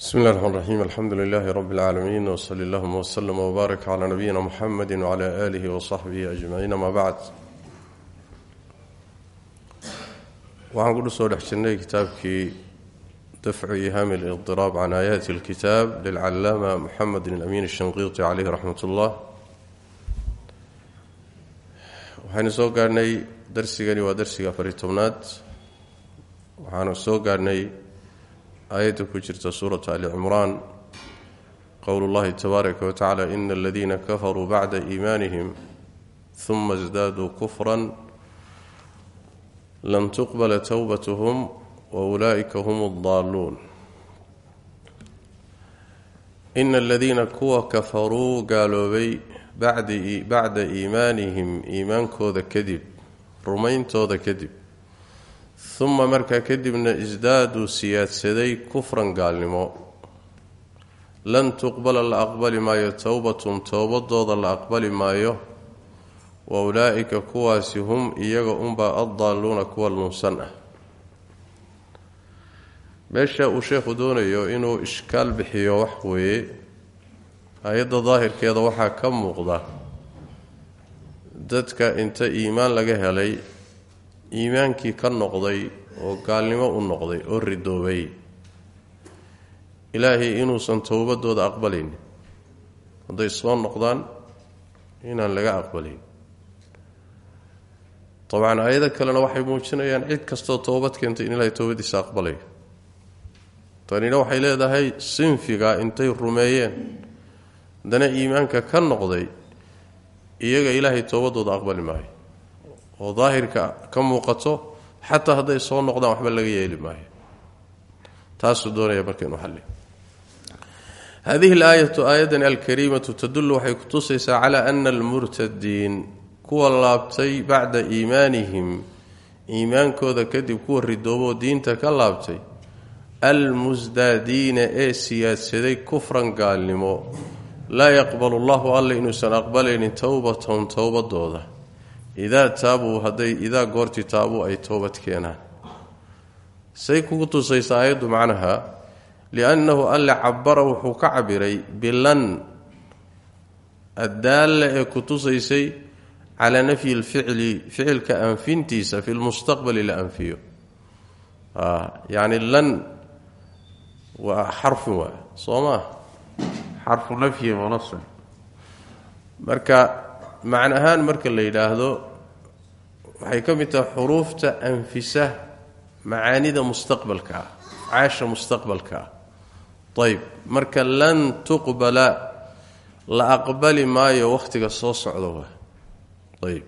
bismi llahi raxmaan raxiim alxamdu lilaahi rabbi lcaalamiin wsali allahuma wslm wbaarak calaa nabiyina muxamedi wcala aalihi wasaxbihi ajmaciin ama bacd waxaan kudhu soo dhex jirnay kitaabkii dafcu ihaami lidiraab can aayaati lkitaab lilcalaama muxamedi alamin shanqiiti caleyhi raxmat ullah waxaynu soo gaarhnay darsigani waa darsiga afari tobnaad waxaanu soo gaarhnay aayadda ku jirta suuratu ali cimraan qowlu llahi tabaaraka wa tacala ina aladiina kafaruu bacda iimaanihim huma isdaaduu kufran lan tuqbala towbatuhum wa ulaa'ika hum اddaaluun ina aladiina kuwa kafaruu gaaloobay bacda iimaanihim iimaankooda kadib rumayntooda kadib uma markaa kadibna isdaaduu siyaadsaday kufran gaalnimo. Lan tuqbala la aqbali maayo towbatum towbadooda la aqbali maayo. Wa ulaa'ika kuwaasi hum iyaga unbaa addaaluuna kuwa lunsan ah. Meesha uu sheekhu doonayo inuu ishkaal bixiyo wax weeye hay'adda daahirkeeda waxaa ka muuqda dadka inta iimaan laga helay iimaankii ka noqday oo gaalnimo u noqday oo ridoobay. Ilaahay inuusan towbadooda aqbalaynin hadday soo noqdaan inaan laga aqbalayn dabcan aayado kalena waxay muujinayaan cid kastoo towbad keentay in ilaahay towbadiisa aqbalayo tanina waxay leedahay sinfiga intay rumeeyeen haddana iimaanka ka noqday iyaga ilaahay towbadooda aqbali maayo. Oo daahirka ka muuqato xataa hadday soo noqdaan waxba laga yeeli maayo. Taasuu doonaya marka inuu xalli. Hadihi alaayatu aayadani alkariimatu tadullu waxay kutusaysaa calaa ana almurtadiin kuwa laabtay bacda iimaanihim iimaankooda kadib kuwa ridooboo diinta ka laabtay almusdaadiina ee siyaadsaday kufran gaalnimo. Laa yaqbalu llahu alla inuusan aqbalaynin towbatahum towbadooda idaa taabuu hadday idaa goortii taabuu ay toobad keenaan say kugu tusaysa aayaddu macnaha liannahu alle cabara wuxuu ka cabiray bilan addaalla ee ku tusaysay calaa nafyi lficli ficilka anfintiisa fi lmustaqbali la anfiyo yacni lan waa xarfun waa soo maa xarfu nafyi munasin marka macn ahaan marka la yidhaahdo waxay ka mid tahay xuruufta anfisa macaanida mustaqbalka ah caasha mustaqbalka. Ah ayb marka lan tuqbala la aqbali maayo wakhtiga soo socda wa. Ayb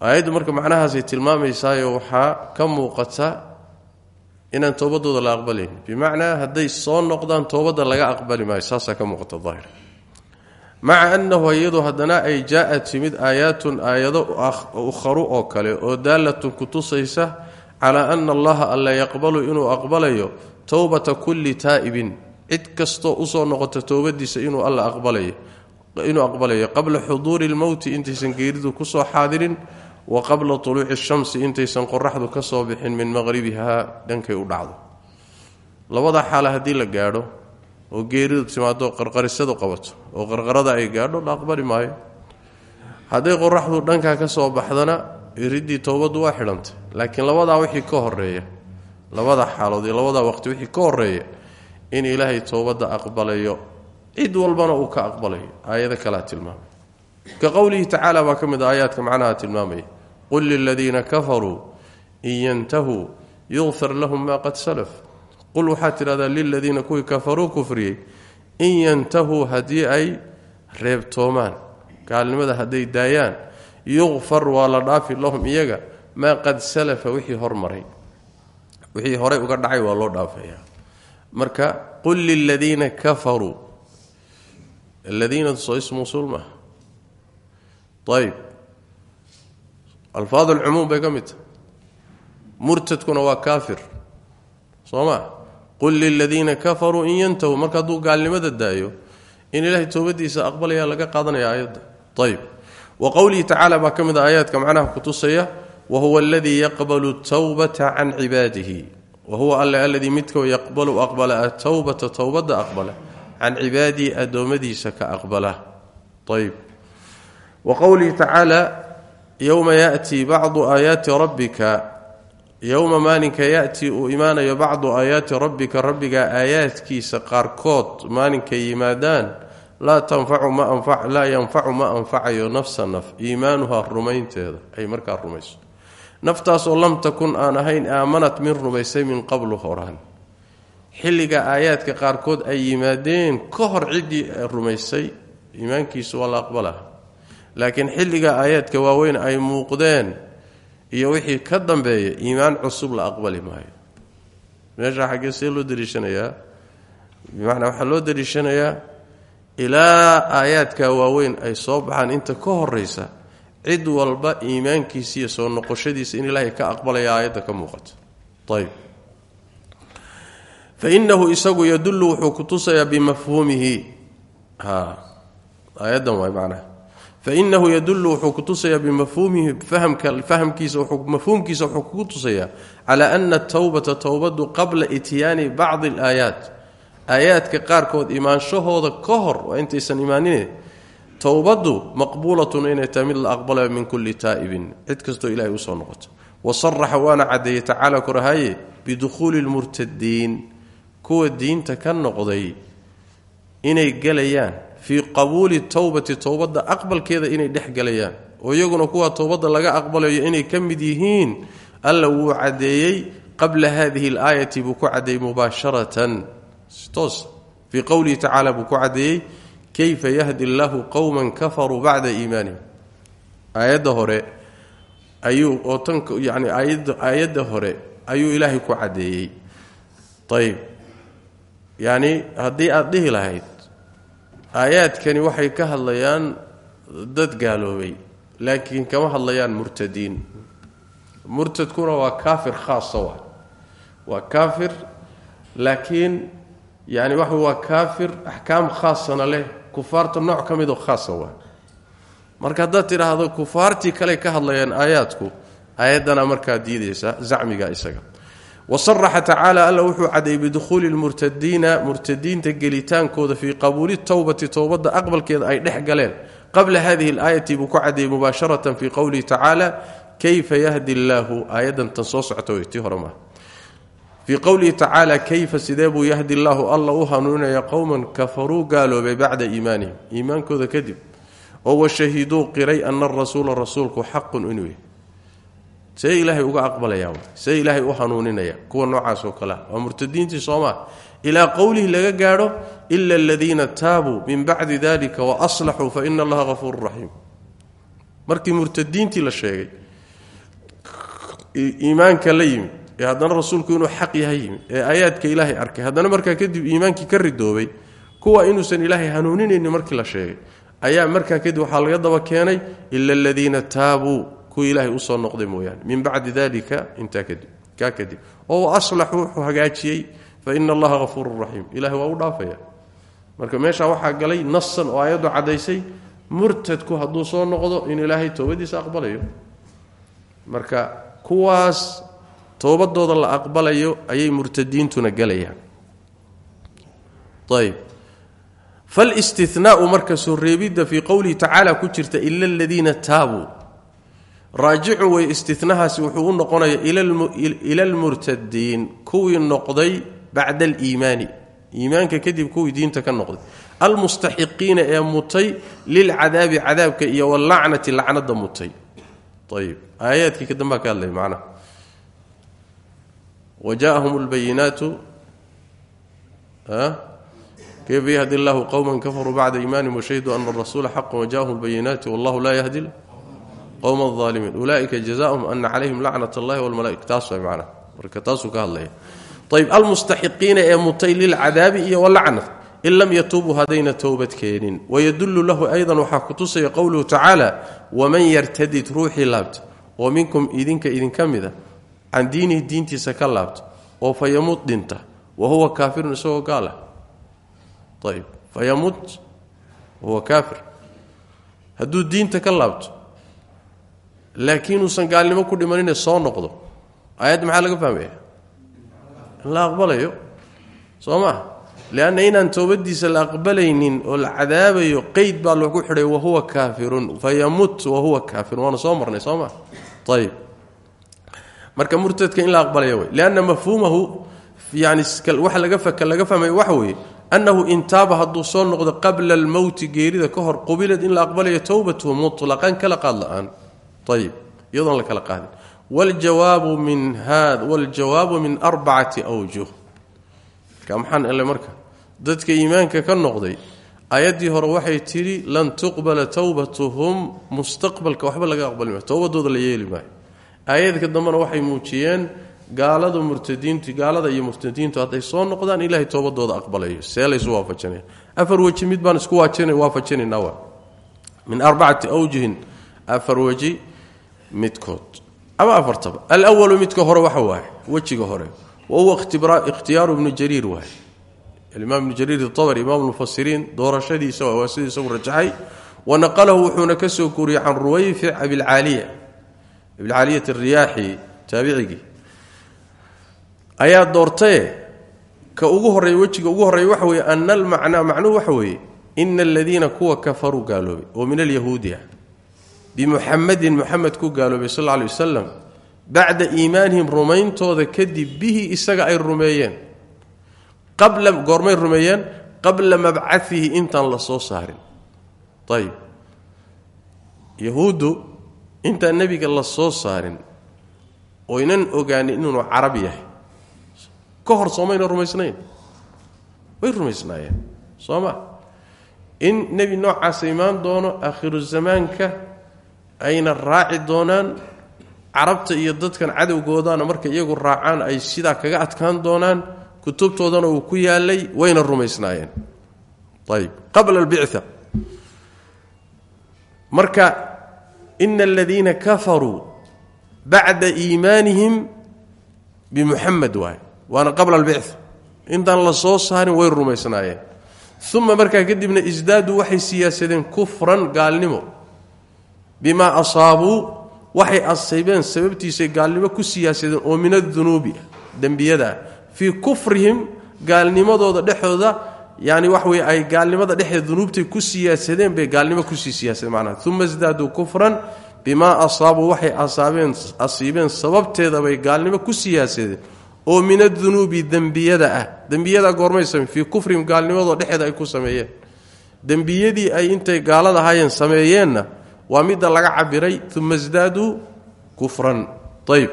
aayaddu marka macnahaasay tilmaamaysaayoo waxaa ka muuqata inaan toobadooda la aqbalayn bimacnaa hadday soo noqdaan toobadda laga aqbali maayo saasaa ka muuqata daahir maca annahu iyadu haddana ay jaa-a timid aayaatun aayado ukharu oo kale oo daalatun ku tusaysa calaa ana allaha alla yaqbalu inuu aqbalayo towbata kulli taa'ibin. Cid kastoo u soo noqota towbadiisa inuu alla inuu aqbalayo. Qabla xuduuri lmowti intaysan geeridu ku soo xaadirin wa qabla tuluuci shamsi intaysan qoraxdu ka soo bixin min maqhribihaa dhankay u dhacdo. Labada xaala haddii la gaadho oo geeridu oo qarqarada ay gaadho la aqbali maayo. Hadday qoraxdu dhankaa ka soo baxdana iriddii towbaddu waa xidhantay. Laakiin labadaa wixii ka horreeya labada xaalood iyo labadaa waqti wixii ka horreeya in ilaahay towbadda aqbalayo cid walbana uu ka aqbalayo aayado kalea tilmaamay. Ka qowlihi tacaala baa ka mid macnaha tilmaamaya. Qul liladiina kafaruu in yantahuu yukfar lahum maa qad salaf. Qul waxaad tidhahdaa liladiina kuwii kafaruu kufriyey in yantahuu haddii ay reebtoomaan. Gaalnimada hadday daayaan yukfar waa la dhaafi lahum iyaga maa qad salafa wixii hormaray wixii horey uga dhacay waa loo dhaafayaa marka qul liladiina kafaruu aladiina soo ismuusuul maaha ayb alfaad alcumuum bay ka mid tahay. Murtadkuna waa kaafir. Soo qul liladiina kafaruu in yantahuu marka hadduu gaalnimada daayo in ilaahay toobadiisa aqbalaya laga qaadanaya aayadda. Ayb wa qowlihi tacaala baa ka mid a aayaadka macnaha kutusaya wa huwa aladii yaqbalu towbata can cibaadihi. Wa huwa alle aladii midkoo yaqbalu aqbala atowbata towbadda aqbala can cibaadihi addoommadiisa ka aqbala. Ayb wa qowlihi tacaala yowma yaأtii bacdu aayaati rabbika yowma maalinka yaأtii uu imaanayo bacdu aayaati rabbika rabbiga aayaadkiisa qaarkood maalinkay yimaadaan laa yanfacu ma anfacayo nafsa naf iimaanuha rumaynteeda ay markaa rumayso. Naftaasoo lam takun aan ahayn aamanat min rumaysay min qablu horaan. Xilliga aayaadka qaarkood ay yimaadeen ka hor ciddii rumaysay iimaankiisu waa la aqbala laakiin xilliga aayaadka waaweyn ay muuqdeen iyo wixii ka dambeeya iimaan cusub la aqbali maayo. Meesha xaggee see loo dariishanayaa bimacnaa waxaa loo dariishanayaa ilaa aayaadka waaweyn ay soo baxaan inta ka horaysa cid walba iimaankiisa iyo soo noqoshadiisa in ilaahay ka aqbalaya aayadda ka muuqato. Fa inahu isagu yadullu wuxuu ku tusayaa bimafhuumihi. Aayaddan waay macnaha fainahu yadullu wuxuu ku tusayaa bimafhuumihi famkiisa mafhuumkiisa wuxuu kugu tusayaa calaa ana atowbata towbadu qabla ityaani bacdi alaayaat aayaadka qaarkood imaanshahooda ka hor waa intaysan imaanin towbadu maqbuulatun inay tahay mid la aqbalayo min kulli taa'ibin cid kastoo ilahay u soo noqoto wa saraxa waana caddeeyey tacaala korahaye bidukhuuli lmurtadiin kuwa diinta ka noqday inay gelayaan fii qabuuli towbati towbadda aqbalkeeda inay dhex gelayaan oo iyaguna kuwa towbadda laga aqbalayo inay ka mid yihiin alla wuu caddeeyey qabla hadihi alaayati buu ku caddeeyey mubaasharatan. Toos fii qowlihi tacaala buu ku caddeeyey kayfa yahdi allahu qowman kafaruu bacda iimaanihim? Aayadda hore ayuu oo tan yani aayadda hore ayuu ilaahay ku caddeeyey. Ayb yacni haddii aada dhihi lahayd aayaadkani waxay ka hadlayaan dad gaaloobay laakiin kama hadlayaan murtadiin. Murtadkuna waa kaafir khaasa wa waa kaafir laakiin yani waxa waa kaafir axkaam khaasana leh kufaarta nooc ka midoo khaasa waa. Marka haddaad tidhaahdo kufaartii kale ka hadlayaan aayaadku aayaddana markaa diidaysa zacmiga isaga wasaraxa tacaala alla wuxuu caddeeyey bidukhuuli lmurtadiina murtadiinta gelitaankooda fii qabuuli towbati towbadda aqbalkeeda ay dhex galeen. Qabla hadihi alaayati buu ku caddeeyey mubaasharatan fii qowlihi tacaala kayfa yahdi llaahu? Aayaddan tan soo socota wey tii hore maaha fii qowlihi tacaala kayfa sidee buu yahdi llaahu? Alla u hanuuninaya qowman kafaruu gaaloobay bacda iimaanihim iimaankooda kadib. Oo washahiduu qiray ana arasuula rasuulku xaqun see ilaahay uga aqbalaya see ilaahay u hanuuninaya. Kuwa noocaas oo kalea waa murtadiintii soomaa. Ilaa qowlihi laga gaadho ila aladiina taabuu min bacdi dalika waaslaxuu fa ina allaha hafuuru raxiim markii murtadiintii la sheegay iimaanka la yimid ee haddana rasuulku inuu xaq yahay ee aayaadka ilaahay arkay haddana markaa kadib iimaankii ka ridoobay kuwa inuusan ilaahay hanuuninaynin markii la sheegay ayaa markaa kadib waxaa laga daba keenay ila aladiina taabuu kuwii ilaahay u soo noqday mooyaane. Min bacdi dalika intaa kadib kaa kadib. Oo aslaxuu wuxuu hagaajiyey fa ina allaha hafuurun raxiim ilahay waa u dhaafaya. Marka meeshaa waxaa galay nasan oo aayaddu caddaysay murtadku hadduu soo noqdo in ilaahay toobadiisa aqbalayo. Marka kuwaas toobadooda la aqbalayo ayay murtadiintuna gelayaan ayb. Falistinaau marka soo reebidda fii qowlihi tacaala ku jirta ila aladiina taabuu raajicu wey istinahaasi wuxuu u noqonaya ila almurtadiin. Kuwii noqday bacda aliimaani. Iimaanka kadib kuwii diinta ka noqday. Almustaxiqiina ee mutay lilcadaabi cadaabka iyo wallacnati lacnada mutay. Ayb aayaadkii kadambaa ka hadlay macnaha wajaahum lbayinaatu kayfa yahdi allahu qowman kafaruu bacda iimaanihim washahiduu ana arasuula xaqan wajaahum lbayinaati wallahu laa yahdi qowma aalimiin ulaaika jazaum ana calayhim lacnat allahi wlmalaaika taas man marka taasuu ka hadlaya. Ayb almustaxiqiina ee mutay lilcadaabi iyo walacna in lam yatuubuu hadayna towbadkeenin wayadullu lahu aydan waxaa ku tusaya qowluhu tacaala waman yartadid ruuxii laabta oo minkum idinka idinka mida can diinihi diintiisa ka laabta oo fa yamuud dhinta wa huwa kaafirun isagoo gaala ah. ayb laakiin uusan gaalnimo ku dhimanine soo noqdo. Aayadda maxaa laga fahmaya la aqbalayo. Soo maa lianna inaan toobadiisa la aqbalaynin oo la cadaabayo qeyd baa lagu xidhay wahuwa kaafirun fayamut wahuwa kaafirun. Waana soo marnay soo maa ayib marka murtadka in la aqbalaya wey lianna mafhuumahu yani waxa laga laga fahmaya waxa weeye annahu intaaba hadduu soo noqdo qabla almowti geerida ka hor qubilad in la aqbalayo towbatuhu mutlaqan kala qaad ayib iyadoon la kala qaadin waljawaabu min waljawaabu min arbacati awjuh ka maxaan ele marka dadka iimaanka ka noqday ayaddii hore waxay tidhi lan tuqbala towbatuhum mustaqbalka waxba laga aqbali maayo towbadooda la yeeli maayo aayadka dambena waxay muujiyeen gaalada murtadiintu gaalada iyo murtadiintu hadday soo noqdaan ilaahay toobadooda aqbalayo see laysu waafajinaya afar weji mid baan isku waafajinaynaa wa min arbacati weji midkood ama afartaba alwalu midka hore waxa waaye wejiga hore wa huwa ikhtiyaaru ibnu jariir waay alimaam ibnu jariir itabari imaam lmufasiriin doorashadiisa waa sidii isagu rajaxay wa naqalahu wuxuuna ka soo guuriyey can ruwayfic abilcaaliya. Abilcaaliyat ariyaaxi taabicigii. Ayaa doortaye ka ugu horreeya wejiga ugu horreeya waxa weeye ana almacnaa macnuhu waxa weeye ina aladiina kuwa kafaruu gaaloobay oo min alyahuudi ah bimuxamadin muxamed ku gaaloobay sal alla alay wasalam bacda iimaanihim rumayntooda kadib bihi isaga ay rumeeyeen. Qabla goormay rumeeyeen qabla mabcaihi intaan la soo saarin. Ayib yahuuddu intaan nebiga la soo saarin oynan ogaanin inuu carab yahay. Ka hor soomayna rumaysnayn. Way rumaysnaayeen. Soo ma? In nebi noocaasa imaan doono aakhiru zamaanka ayna raaci doonaan carabta iyo dadkan cadowgoodana marka iyagu raacaan ay sidaa kaga adkaan doonaan kutubtoodana uu ku yaalay wayna rumaysnaayeen. Ayib qabla albictha marka ina aladiina kafaruu bacda iimaanihim bimuxamed waay. Waana qabla albictha intaan la soo saarin way rumaysnaayeen. Uma markaa kadibna isdaaduu waxay siyaasadeen kufran gaalnimo bimaa asaabuu waxay asaybeen sababtiisay gaalnimo ku siyaasadeen oo min adunuubi dembiyadaa fii kufrihim gaalnimadooda dhexooda yani wax wey ay gaalnimada dhexeeda dunuubtay ku siyaasadeen bay gaalnimo ku sii siyaasadeen macnaha uma isdaaduu kufran bimaa asaabuu waxay asaabeen asiibeen sababteeda bay gaalnimo ku siyaasadeen oo min adunuubi dembiyada ah. Dembiyada goormay samey kufrihim gaalnimadoo dhexeeda ay ku sameeyeen. Dembiyadii ay intay gaalada ahaayeen sameeyeenna waa midda laga cabiray uma isdaaduu kufran. Ayb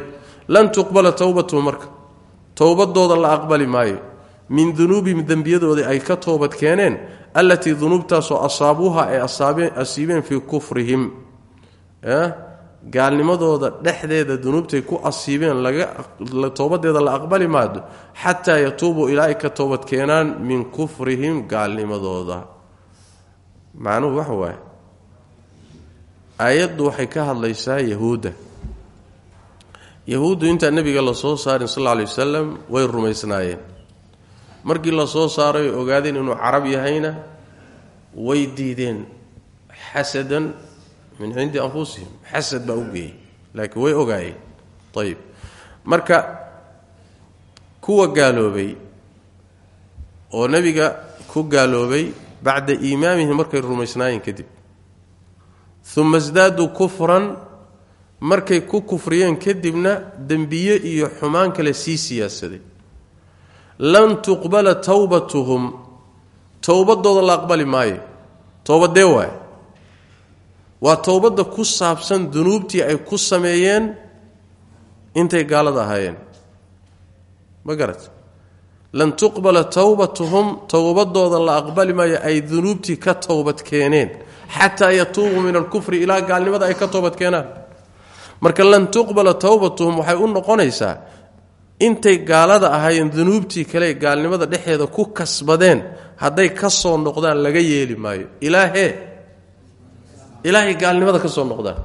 lan tuqbala towbatuhu marka. Towbadooda la aqbali maayo. Min dunuubihim dembiyadooda ay ka toobad keeneen allatii dunuubtaasoo asaabuuha ay asiibeen fii kufrihim. Gaalnimadooda dhexdeeda dunuubtay ku asiibeen towbadeeda la aqbali maado xataa yatuubuu ilaa ay ka toobad keenaan min kufrihim gaalnimadooda. Macnuhu waxa waaye aayaddu waxay ka hadlaysaa yahuudda. Yahuuddu intaan nebiga la soo saarin sal alay wasalam way rumaysnaayeen. Markii la soo saaray ogaadeen inuu carab yahayna way diideen xasadan min cindi anfusihim. Xasad baa u geeyey laakiin way ogaayeen. Ayib marka kuwa gaaloobay oo nebiga ku gaaloobay bacda iimaamihim markay rumaysnaayeen kadib uma isdaaduu kufran markay ku kufriyeen kadibna dembiye iyo xumaan kale sii siyaasaday. Lan tuqbala towbatuhum towbadooda la aqbali maayo towbadee waay waa towbadda ku saabsan dunuubtii ay ku sameeyeen intay gaalada ahaayeen. Ma garat lan tuqbala towbatuhum towbadooda la aqbali maayo ay dunuubtii ka towbad keeneen. Xataa yatuubuu min alkufri ilaa gaalnimada ay ka toobad keenaan. Marka lan tuqbala towbatuhum waxay u noqonaysaa intay gaalada ahaayeen dunuubtii kale gaalnimada dhexeeda ku kasbadeen hadday ka soo noqdaan laga yeeli maayo. Ilaahee ilaahay gaalnimada ka soo noqdaan.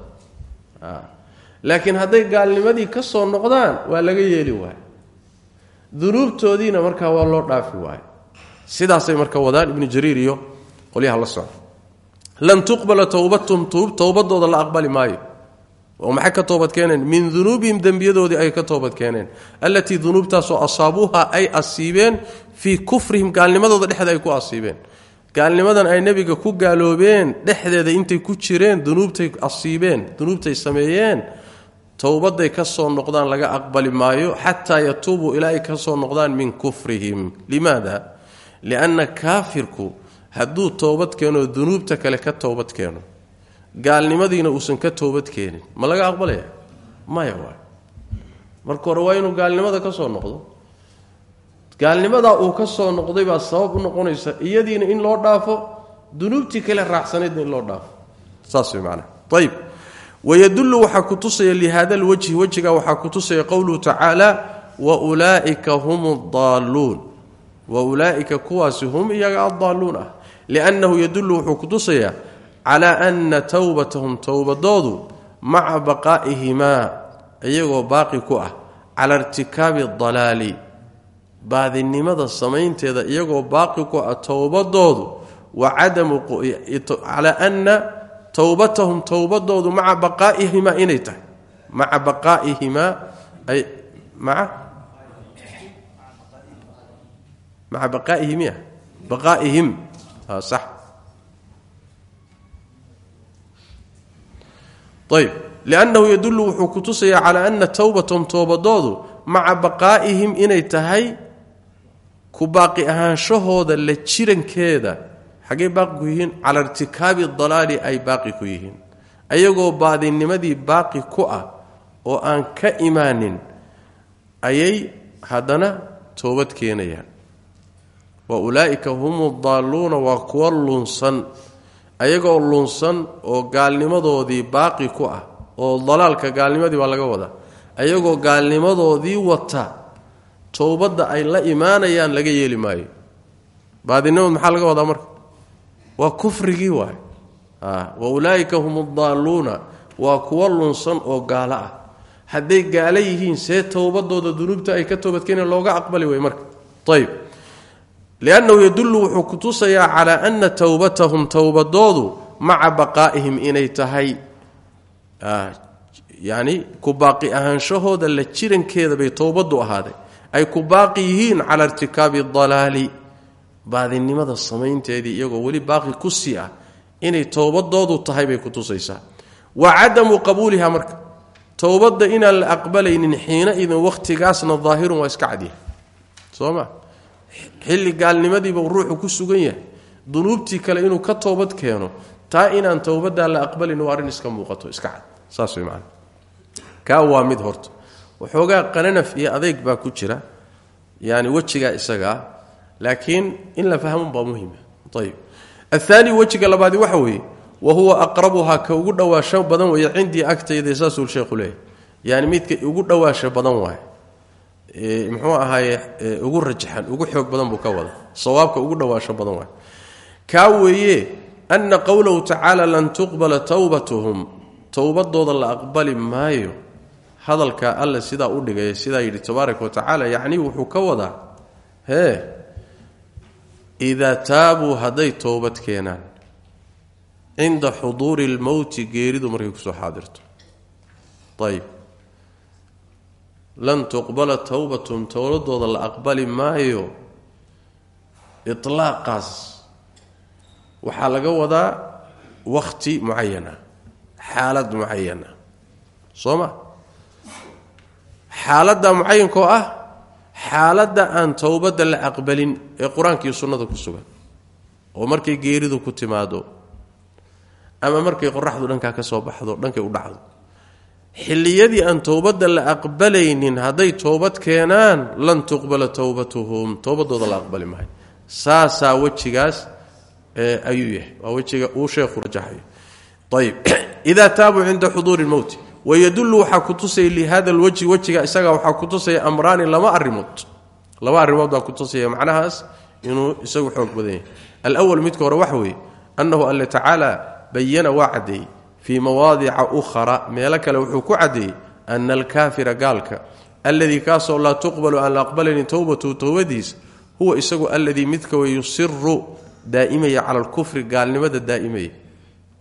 Laakiin hadday gaalnimadii ka soo noqdaan waa laga yeeli waayo dunuubtoodiina markaa waa loo dhaafi waayo. Sidaasay marka wadaan ibnu jariir iyo qolyaha la socda lan tuqbala towbatuhum towbadooda la aqbali maayo. Oo maxay ka toobad keeneen? Min dunuubihim dembiyadoodii ay ka toobad keeneen. Allatii dunuubtaasoo asaabuuha ay asiibeen fii kufrihim gaalnimadooda dhexda ay ku asiibeen. Gaalnimadan ay nebiga ku gaaloobeen dhexdeeda intay ku jireen dunuubtay asiibeen dunuubtay sameeyeen towbaday ka soo noqdaan laga aqbali maayo xataa yatuubuu ilaa ay ka soo noqdaan min kufrihim. Limaada? Lianna kaafirku hadduu toobad keeno dunuubta kale ka toobad keeno. Gaalnimadiina uusan ka toobad keenin. Ma laga aqbalaya maya marka hore waa inuu gaalnimada ka soo noqdo. Gaalnimadaa uu ka soo noqday baa sabab u noqonaysa iyadiina in loo dhaafo dunuubtii kale raacsanaydna in loo dhaafo. Saas way macnaha ayib wayadullu waxaa ku tusaya lihaada lwajhi wejigaa waxaa ku tusaya qowluhu tacaala wa ulaa'ika hum adaalluun wa ulaa'ika kuwaasi hum iyaga addaalluun ah liannahu yadullu wuxuu ku tusayaa calaa anna towbatahum towbadoodu maca baqaa'ihimaa iyagoo baaqi ku ah cala irtikaabi dalaali baadinimada samaynteeda iyagoo baaqi ku ah towbadoodu wa cadamu towbatahum towbadoodu maca baqaa'ihimaa inay tahay. Maca baqaa'ihimaa ay maa maca baqaa'ihim ya baqaa'ihim. Sax. Ayb liannahu yadullu wuxuu ku tusayaa calaa ana towbatahum toobadoodu maca baqaa'ihim inay tahay ku baaqi ahaanshahooda la jirankeeda xaggey baaqi ku yihiin cala irtikaabi dalaali ay baaqi ku yihiin. Ayagoo baadinimadii baaqi ku ah oo aan ka imaanin ayay haddana toobad keenayaan. Wa ulaa'ika hum daalluuna waa kuwa lunsan. Ayagoo lunsan oo gaalnimadoodii baaqi ku ah oo dalaalka gaalnimadii baa laga wadaa ayagoo gaalnimadoodii wata towbadda ay la imaanayaan laga yeeli maayo. Baadinimaod maxaa laga wadaa marka waa kufrigii waay. Wa ulaa'ika hum adaalluuna waa kuwa lunsan oo gaalo ah. Hadday gaalo yihiin see towbadooda dunuubta ay ka toobadkeeneen looga aqbali way marka. Ayb liannahu yadullu wuxuu ku tusayaa calaa ana towbatahum towbadoodu maca baqaa'ihim inay tahay yani ku baaqi ahaanshahooda la jirankeeda bay towbadu ahaaday. Ay ku yihiin cala irtikaabi dalaali baadinimada samaynteedii iyagoo weli baaqi ku sii ah inay towbadoodu tahay bay ku tusaysaa. Wa cadamu qabuuliha marka towbadda inaan la aqbalaynin xiina idin wakhtigaasna daahirun waa iska cadyahay soo ma xilli gaalnimadiiba ruuxu ku sugan yahay. Dunuubtii kale inuu ka toobad keeno taa inaan towbadaa la aqbalin waa arrin iska muuqato iska cad. Saas way macana kaa waa mid horta. Waxoogaa qananaf iyo adeyg baa ku jira. Yani wejigaa isagaa laakiin in la fahmunbaa muhima ayb athaani wejiga labaadi waxa weeye wa huwa aqrabuhaa ka ugu dhowaasho badan weeye cindii agtayda saasuu sheekhu leeyahy yani midka ugu dhowaasho badan waay muxuu ahaaye ugu rajaxan ugu xoog badan buu ka wada sawaabka ugu dhowaasho badan waay kaa weeye ana qowlahu tacaala lan tuqbala towbatuhum towbadooda la aqbali maayo. Hadalka alle sidaa u dhigaya sidaa yidhi tabaaraka wa tacaala yacnii wuxuu idaa taabuu hadday toobad keenaan cinda xuduuri lmowti geeridu markay ku soo xaadirto ayb lan tuqbala towbatum towbadooda la aqbali maayo ilaaqaas waxaa laga wadaa wakhti mucayana xaalad mucayana soo ma xaaladda mucayankoo ah xaaladda aan towbadda la aqbalin ee qur'aankaiyo sunnada ku sugan oo markay geeridu ku timaado ama markay qoraxdu dhankaa ka soo baxdo dhankay u dhacdo. Xilliyadii aan towbadda la aqbalaynin hadday toobad keenaan lan tuqbala towbatuhum towbadooda la aqbali maayo saasaa wejigaas ayuu yahay. Waa wejiga uu sheekhu rajaxayo ayb idaa taabuu cinda xuduuri lmowti wayadullu waxaa ku tusaya lihada lwajhi wejiga isaga waxaa ku tusaya amraani laba arimood laba arrimood baa ku tusaya macnahaas inuu isagu xoog badan yahay alwal midka hore waxa weeye annahu alle tacaala bayana waa caddeeyey fii mawaadica ukhra meelo kale wuxuu ku caddeeyey ana alkaafira gaalka alladii kaasoo laa tuqbalu aan la aqbalaynin towbatu towbadiisa huwa isagu alladii midka yusiru daa'imaya cala alkufri gaalnimada daa'imaya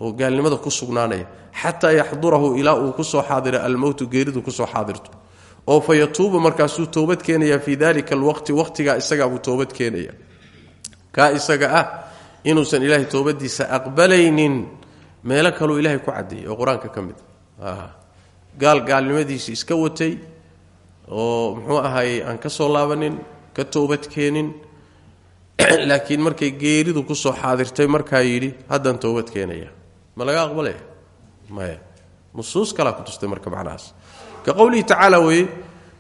oo gaalnimada ku sugnaanaya xataa yaxdurahu ilaa uu ku soo xaadira almowtu geeridu ku soo xaadirto. Oo fa yatuubu markaasuu toobad keenayaa fii dalika alwaqti waqtigaa isagaabuu toobad keenaya kaa isaga ah inuusan ilaahay toobadiisa aqbalaynin meelo kaluu ilaahay ku cadeeyey oo qur'aanka ka mid gaal gaalnimadiisii iska watay oo muxuu ahaayey aan ka soo laabanin ka toobad keenin laakiin markay geeridu ku soo xaadirtay markaa yidhi haddaan toobad keenaya ma laga aqbalaya maya nusuus kalaa ku tustay marka macnahaas ka qowlihi tacaala weye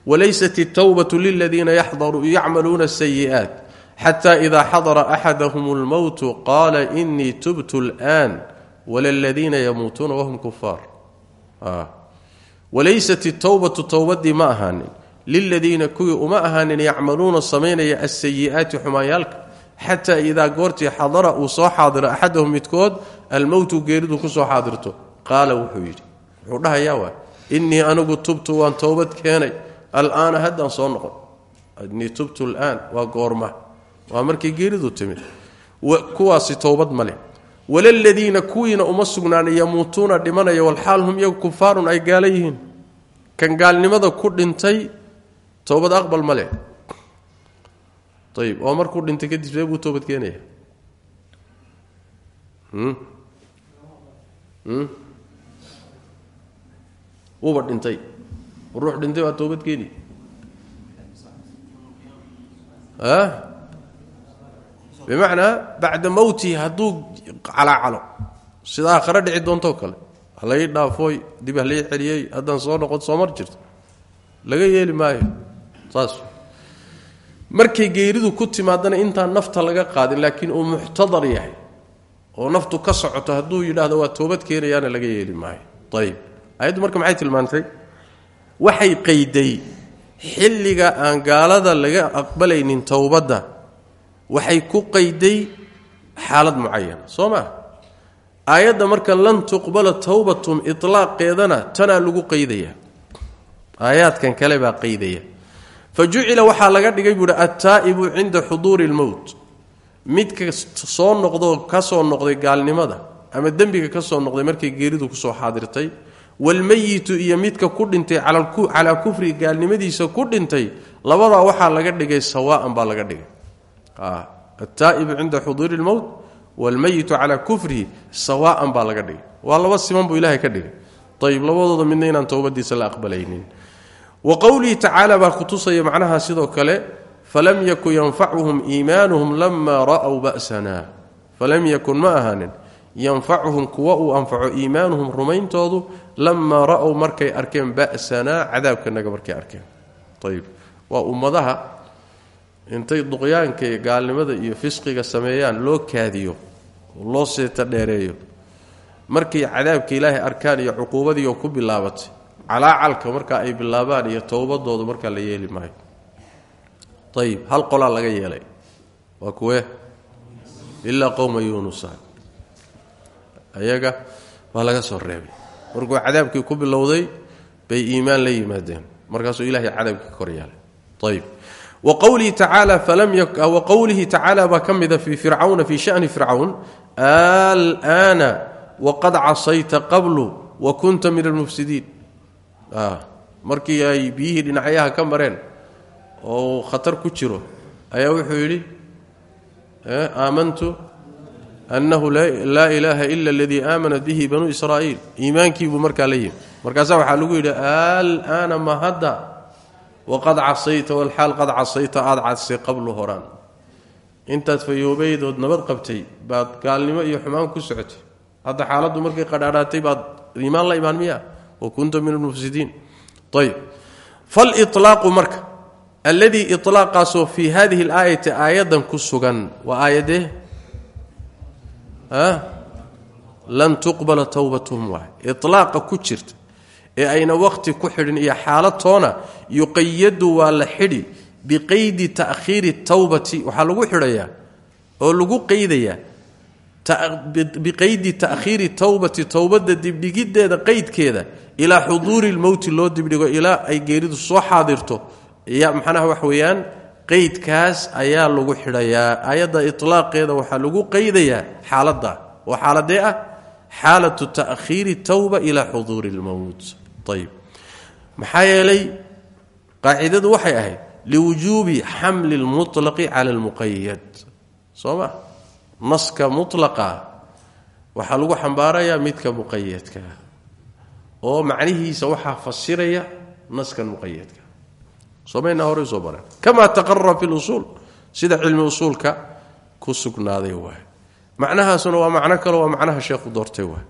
walaysat اtawbatu liladiina yacmaluuna sayi'aat xata ida xadara axadahum اlmowtu qaala inii tubtu اlآn wlaladiina yamuutuuna wahum kufaar walaysat itowbatu towbadii ma ahaanin liladiina kuwii uma ahaanin yacmaluuna samaynaya asayi'aati xumaanyaalka xataa idaa goortii xadara uu soo xaadiro axadahum midkood almowtu geeridu ku soo xaadirto. Qaala wuxuu yidhi wuxuu dhahayaa waa innii anigu tubtu waan towbad keenay. Alaana haddaan soo noqon. Innii tubtu laan waa goorma. Waa markii geeridu timid. Kuwaasi towbad male walaladiina kuwiina uma sugnaana yamuutuuna dhimanaya walxaal hum iyagu kufaarun ay gaala kan gaalnimada ku dhintay towbad aqbal ma leh. Oo markuu dhintay kadib see buu toobad keenaya wuuba dhintay ruux dhintay waa toobad keeni bimacnaa bacda mowtihi hadduu calaacalo. Sida aakhare dhici doontoo kale. Halay dhaafooy dib halay celiyey haddaan soo noqon soo mar jirto. Laga yeeli maayo. Saas. Markay geeridu ku timaadana intaan nafta laga qaadin laakiin uu muxtadar yahay oo naftu ka socoto hadduu yidhaahdo waa toobad keenayaana laga yeeli maayo. Ayib ayaddu marka maxay tilmaantay? Waxay qayday xilliga aan gaalada laga aqbalaynin towbadda. Waxay ku qayday xaalad mucayana soo maa aayadda marka lan tuqbala towbatum ilaaqeedana tanaa lagu qaydaya aayaadkan kale baa qaydaya fa jucila waxaa laga dhigay buuhi attaa'ibu cinda xuduuri lmowt midka soo noqdoo ka soo noqday gaalnimada ama dembiga ka soo noqday markay geeridu ku soo xaadirtay walmeyitu iyo midka ku dhintay calaa kufri gaalnimadiisa ku dhintay labadaa waxaa laga dhigay sawaa'an baa laga dhigay. Attaa'ibu cinda xuduuri lmowt walmeyitu calaa kufrihi sawaa'an baa laga dhigay. Waa laba siman buu ilaahay ka dhigay. Ayib labadooda midna inaan towbadiisa la aqbalaynin. Wa qowlihi tacaala baa kutusaya macnaha sidoo kale falam yakun yanfacuhum iimaanuhum lama ra'w ba'sana falam yakun ma ahaanin yanfacuhum kuwa uu anfaco iimaanuhum rumayntoodu lamaa ra'w markay arkeen ba'sanaa cadaabkanaga markay arkeen ayib waa ummadaha intay duqyaanka iyo gaalnimada iyo fisqiga sameeyaan loo kaadiyo loo seeta dheereeyo markay cadaabka ilaahay arkaan iyo cuquubadiioo ku bilaabatay calaacalka markaa ay bilaabaan iyo towbadooda markaa la yeeli maayo ayib hal qolaa laga yeelay? Waa kuwe? Ilaa qowma yuunusa ayaga waa laga soo reebay. Markuu cadaabkii ku bilowday bay iimaan la yimaadeen. Markaasuu ilahay cadaabkii kor yeelay. Ayib wa qowlihi tacaala baa ka mida fii fircawna fii shani fircawn alana waqad casayta qablu wa kunta min almufsidiin markii ay biyihii ka mareen oo khatar ku jiro ayaa wuxuu yidhi aamantu annahu laa ilaaha ila aladii aamanat bihi banuu israa'iil. Iimaankiibuu markaa la yimi. Markaasaa waxaa lagu yidhi alaana ma hadda waqad casayta walxaal qad casayta aada cadsay qablu horaan. Intaad fayoobaydood nabad qabtay baad gaalnimo iyo xumaan ku socotay. Hadda xaaladdu markay qadhaadhaatay baad iimaan la imaan miya wa kunta min almufsidiin ayb faliطlaaqu marka alladii ilaaqaasoo fii hadihi alaayati aayaddan ku sugan waa aayadee? Lan tuqbala towbatuhum waay. Ilaaqa ku jirta ee ayna wakhti ku xidhin iyo xaala toona yuqayadu waa la xidhi biqaydi taakhiiri towbati waxaa lagu xidhayaa oo lagu qaydayaa biqaydi taakhiiri towbati towbadda dibdhigiddeeda qaydkeeda ilaa xuduuri lmowti loo dibdhigo ilaa ay geeridu soo xaadirto ya macnaha wax weeyaan qeydkaas ayaa lagu xidhayaa. Ayada ilaaqeeda waxaa lagu qeydayaa xaaladda. Oo xaaladee ah? Xaalatu takhiiri tawba ila xuduuri lmowt ayb maxaa yeelay qaacidadu waxay ahayd liwujuubi xamli lmutlaqi cala lmuqayad soo ma? Naska mulaqaa waxaa lagu xambaarayaa midka muqayadka oo macnihiisa waxaa fasiraya naskan muqayadka somayna horey soo bareen kama taqarara fi lusuul sida cilmi usuulka ku sugnaaday waay macnahaasuna waa macno kale waa macnaha sheekhu doortay waay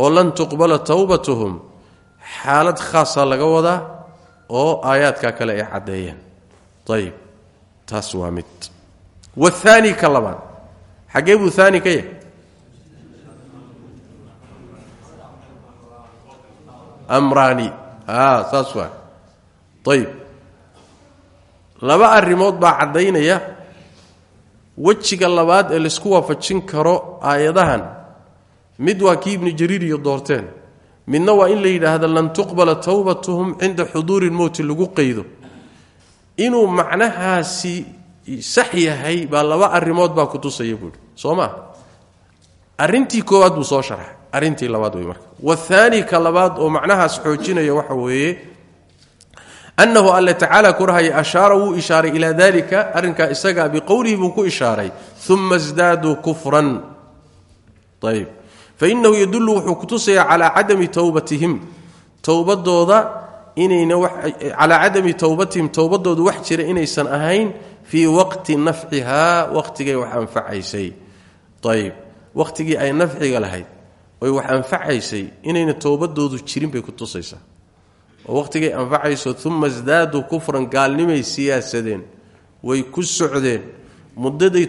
oo lan tuqbala towbatuhum xaalad khaasa laga wadaa oo aayaadka kale ay caddeeyeen. Ayib taas waa mid. Wahaani ka labaad. Xaggee buu haani ka yahay waa laba arrimood baa caddaynaya. Wejiga labaad ee laysku waafajin karo aayadahan mid waa kii ibnu jariir iyo doorteen. Midna waa in la yidhaahdo lan tuqbala towbatuhum cinda xuduuri lmowti lagu qaydo inuu macnahaasi sax yahay baa laba arrimood baa ku tusaya buuhi soo maa arrintii koowaad buu soo sharxay. Arrintii labaad wey marka. Wahaani ka labaad oo macnahaas xoojinaya waxa weeye annahu alle tacaala kurahaya ashaara wuu ishaaray ilaa dalika arrinkaa isagaa biqowlihi buu ku ishaaray uma sdaaduu kufran ayb fainahu yadullu wuxuu kutusayaa calaa cadami towbatihim towbadooda inayna calaa cadami towbatihim towbadoodu wax jira inaysan ahayn fii waqti nafcihaa waqtigay wax anfacaysay ayb waqtigii ay nafciga lahayd oy wax anfacaysay inayna towbadoodu jirin bay kutusaysaa oo waqhtigay anfacayso uma sdaaduu kufran gaalnimay siyaasadeen way ku socdeen. Muddaday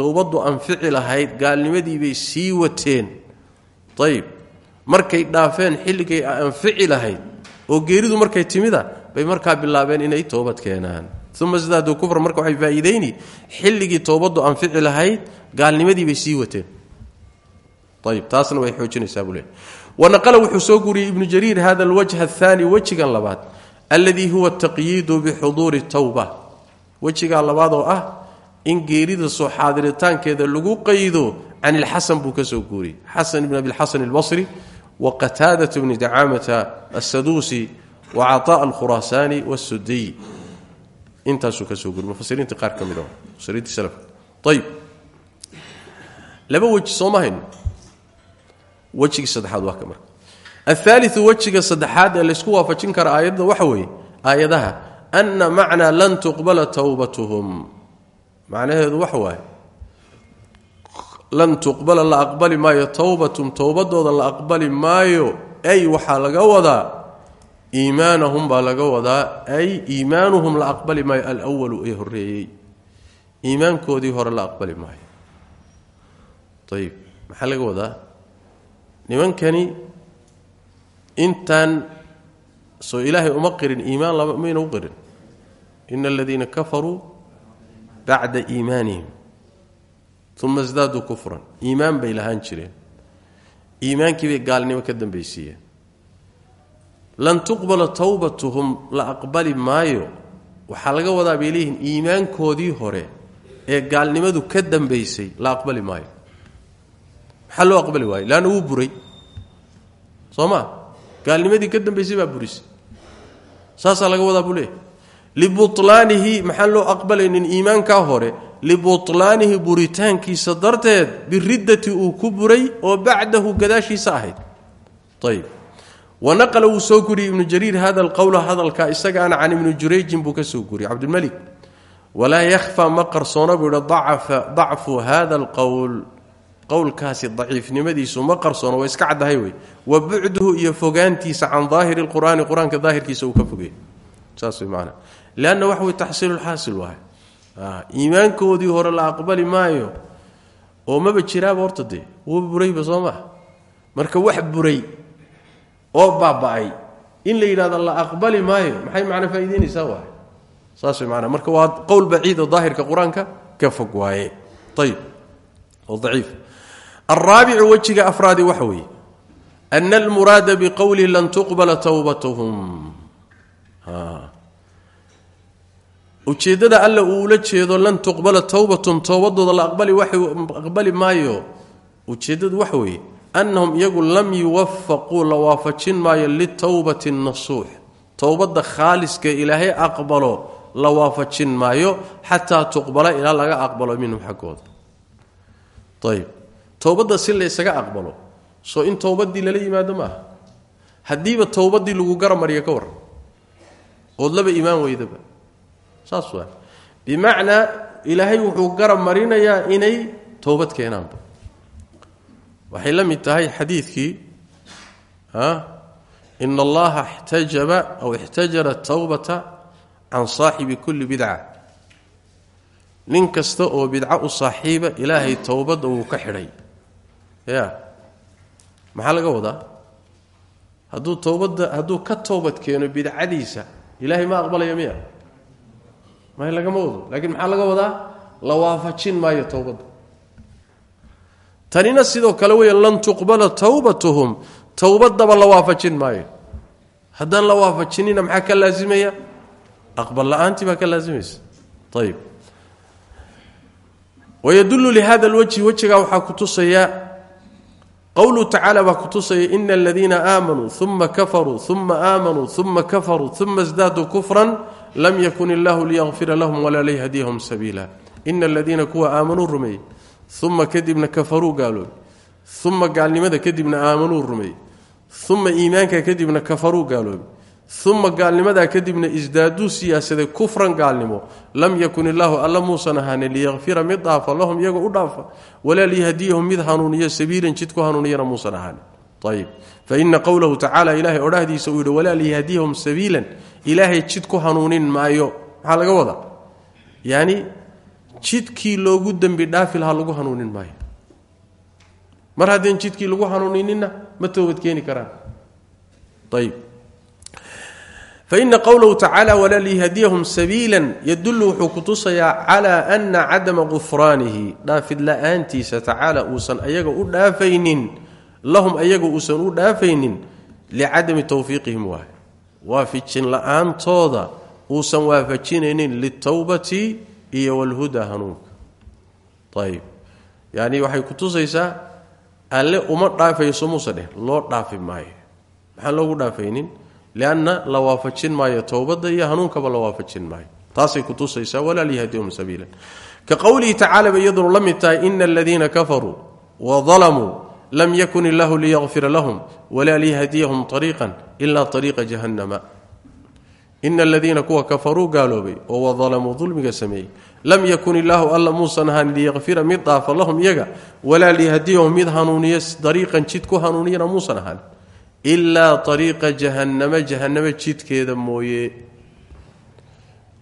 towbaddu anfici lahayd gaalnimadiibay sii wateen. Ayib markay dhaafeen xilligay anfici lahayd oo geeridu markay timida bay markaa bilaabeen inay toobad keenaan. Uma sdaaduu kufran marka waxay faa'iidayni xilligii towbaddu anfici lahayd gaalnimadiibay sii wateen ayib taasna way xoojinaysaa buu leey wanaqala wuxuu soo guriyey ibnu jariir hada alwajha ahaani wejigan labaad alladii huwa taqyiidu bixuduuri towba wejigaa labaad oo ah in geerida soo xaadiritaankeeda lagu qaydo can ilxasan buu ka soo guuriyey. Xasan ibn abilxasan albasri wa qataadat bni dacaamata assaduusi wa caطaa alkhuraasaani wasudiy intaasuu ka soo guriy mufasiriinta qaar ka mid mufasiriintii salafka. Ayib laba weji sooma hayno wejigii saddexaad waa ka marka. Ahaaliu wejiga saddexaad ee laysku waafajin kara aayadda waxa weeye aayadaha anna macnaa lan tuqbala towbatuhum macnaheedu waxa waaye lan tuqbala la aqbali maayo towbatum towbadooda la aqbali maayo ay waxaa laga wadaa iimaanahum baa laga wadaa ay iimaanuhum la aqbali maayo alwalu ee horeeyey iimaankoodii hore la aqbali maayo. Ayib maxaa laga wadaa nimankani intaan soo ilaahay uma qirin iimaan laba mayna u qirin. Ina aladiina kafaruu bacda iimaanihim uma sdaaduu kufran. Iimaan bay lahaan jireen. Iimaankii bay gaalnimo ka dambaysiiyeen. Lan tuqbala towbatuhum la aqbali maayo. Waxaa laga wadaa bay leeyihiin iimaankoodii hore ee gaalnimadu ka dambaysay la aqbali maayo. Maxaa aqbali waayo leanna wuu buray soo ma gaalnimadii ka dambaysay baa burisay saasaa laga wadaa buu leeyahy libulaanihi maxaan loo aqbalaynin iimaankaa hore? Libulaanihi buritaankiisa darteed biriddati uu ku buray oo bacdahu gadaashiisa ahayd. Ayb wanaqala wuu soo guriyey ibnu jariir hada alqowla hadalka isagaana can ibni jurayjin buu ka soo guriyey. Cabdilmalik walaa yakhfa ma qarsoona buu yihi dacfu hada alqowl qowlkaasi daciifnimadiisu ma qarsoono waa iska caddahay wey wa bucduhu iyo fogaantiisa can daahiri lqur'aani qur'aanka uu ka fogey saas way maanaa leanna waxa wey taxsiilulxaasil waay. Iimaankoodii hore la aqbali maayo oo maba jiraaba horta dee. Wuuba burayba marka wax buray oo baaba-ay in la yidhahdo la aqbali maayo maxay macna faa'iideynaysaa waay? Saas way maanaa marka waa qowl baciid oo daahirka qur'aanka ka fog waaye. Ayib oo alraabicu wejiga afraadi waxa weeye ana almuraada biqowlihi lan tuqbala towbatuhum ujeeddada alle uu ula jeedo lan tuqbala towbatum towbadooda la aqbali maayo ujeeddadu waxa weeye annahum iyagu lam yuwafaquu la waafajin maayo litowbati nasuux towbadda khaaliskae ilaahay aqbalo la waafajin maayo xataa tuqbala ilaa laga aqbalo minhum xaggooda towbadda si la ysaga aqbalo soo in towbaddii lala yimaado maaha. Haddiiba towbaddii lagu garamariyo ka warran ood laba imaan weydaba saas waa bimacnaa ilaahay wuxuu garab marinayaa inay towbad keenaanba. Waxay la mid tahay xadiidkii in allaha ixtajaba aw ixtajara towbata can saaxibi kulli bidca. Nin kasta oo bidco u saaxiiba ilaahay towbadda wuu ka xidhay ya maxaa laga wadaa? Hadduu towbadda hadduu ka towbad keeno bidcadiisa ilaahay ma aqbalaya miya? May lagama wado. Laakiin maxaa laga wadaa? La waafajin maayo towbadda. Tanina sidoo kale weya lan tuqbala towbatuhum towbaddaba la waafajin maayo. Haddaan la waafajinina maxaa ka laasimaya aqbal la'aantii baa ka laasimaysa ayib wayadullu lihada lwajhi wejigaa waxaa ku qowluhu tacaala baa ku tusaya ina aladiina aamanuu uma kafaruu uma aamanuu uma kafaruu uma sdaaduu kufran lam yakun illahu liyaqfira lahum walaa liyahdiyahum sabiila ina aladiina kuwa aamanuu rumeeyey uma kadibna kafaruu gaaloobay uma gaalnimada kadibna aamanuu rumeeyey uma iimaanka kadibna kafaruu gaaloobay uma gaalnimadaa kadibna isdaaduu siyaasaday kufran gaalnimo. Lam yakun illaahu alla muusan ahaanin liyakfira mid dhaafa lahum iyagoo u dhaafa. Walaa liyahdiyahum mid hanuuniyo sabiilan jid ku hanuuniyana muusan ahaanin. Ayib faina qowlahu tacala ilaahay odhahdiisa uu yidhi walaa liyahdiyahum sabiilan. Ilaahay jid ku hanuunin maayo. Maxaa laga wadaa? Yani jidkii loogu dembi dhaafi lahaa lagu hanuunin maayo. Mar haddeen jidkii lagu hanuuninina ma toobadkeeni karaan. Ayib faina qowlahu tacaala walaa liyahdiyahum sabiilan yadullu wuxuu ku tusayaa calaa ana cadama gufraanihi dhaafid la'aantiisa tacaala uusan ayaga u dhaafaynin lahum ayaga uusan u dhaafaynin licadami towfiiqihim waay waafijin la'aantooda uusan waafajinaynin litowbati iyo walhuda hanuunka ayib yani waxay ku tusaysaa alle uma dhaafayso muuse dheh loo dhaafi maayo lianna la waafajin maayo towbadda iyo hanuunkaba la waafajin maayo taasay ku tusaysaa walaa liyahdihum sabiila ka qowlihi tacala ba iyadunu la mid tahay ina aladiina kafaruu lam yakun illahu liyaqfira lahum walaa liyahdiyahum ariiqan ila ariiqa jahannama ina aladiina kuwa kafaruu gaaloobay oo wadalamuu dulmiga sameeyey lam yakun illaahu alla muusan ahaan liyaqfira mid dhaafa lahum iyaga walaa liyahdiyahum mid hanuuniya dariiqan jid ku hanuuniyana muusan ahaan ilaa ariiqa jahannama jahannama jidkeeda mooye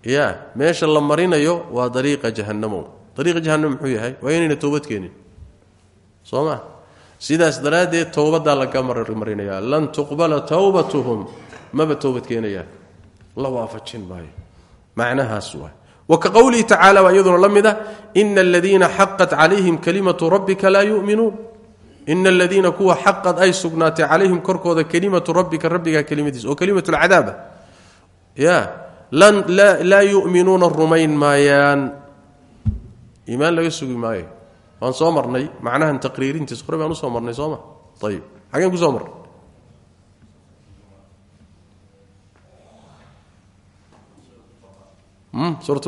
ya meesha la marinayo waa dariiqa jahannamo dariiqa jahannama muxuu yahay waa inayna toobad keenin soo sidaas daraaddeed towbaddaa laga marinaya lan tuqbala towbatuhum maba toobad keenayaan la waafajin maayo macnahaas waa wa ka qowlihi tacaala waa iyaduna la mid ah ina kalimatu rabbika laa yu'minuun ina aladiina kuwa xaqad ay sugnaatay calayhim korkooda kelimatu rabbika rabbigaa kelimadiis oo kelimatu lcadaaba ya laa yu'minuuna rumayn maayaan iimaan laga sugi maayo waan soo marnay macnahan taqriirintiis hore baan u soo marnay sooma ayib xageen ku soo marnay suurat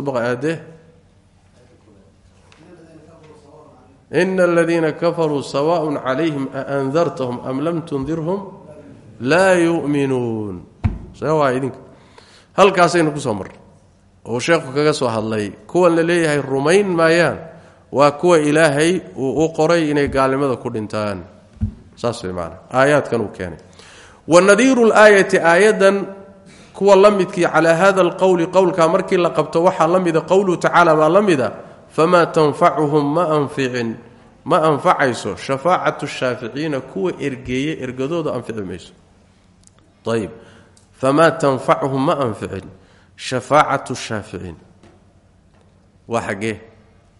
ina aladiina kafaruu sawaء calayhim aandartahum am lam tundirhum laa yu'minuun halkaasaynu ku soo marnay oo sheekhu kaga soo hadlay kuwan la leeyahay rumayn maayaan waa kuwa ilaahay uu u qoray inay gaalnimada ku dhintaan saas way maanaa aayaadkan uu keenay wanadiiru laayati aayadan kuwa la midkii calaa hada alqowli qowlkaa markii la qabto waxaa la mida qowluhu tacaala baa la mida famaa tanfacuhum ma anficin ma anfacayso shafaacatu shaaficiina kuwa ergeeye ergadooda anfici mayso ayib famaa tanfacuhum ma anficin shafaacatu shaaficiin waa xaggee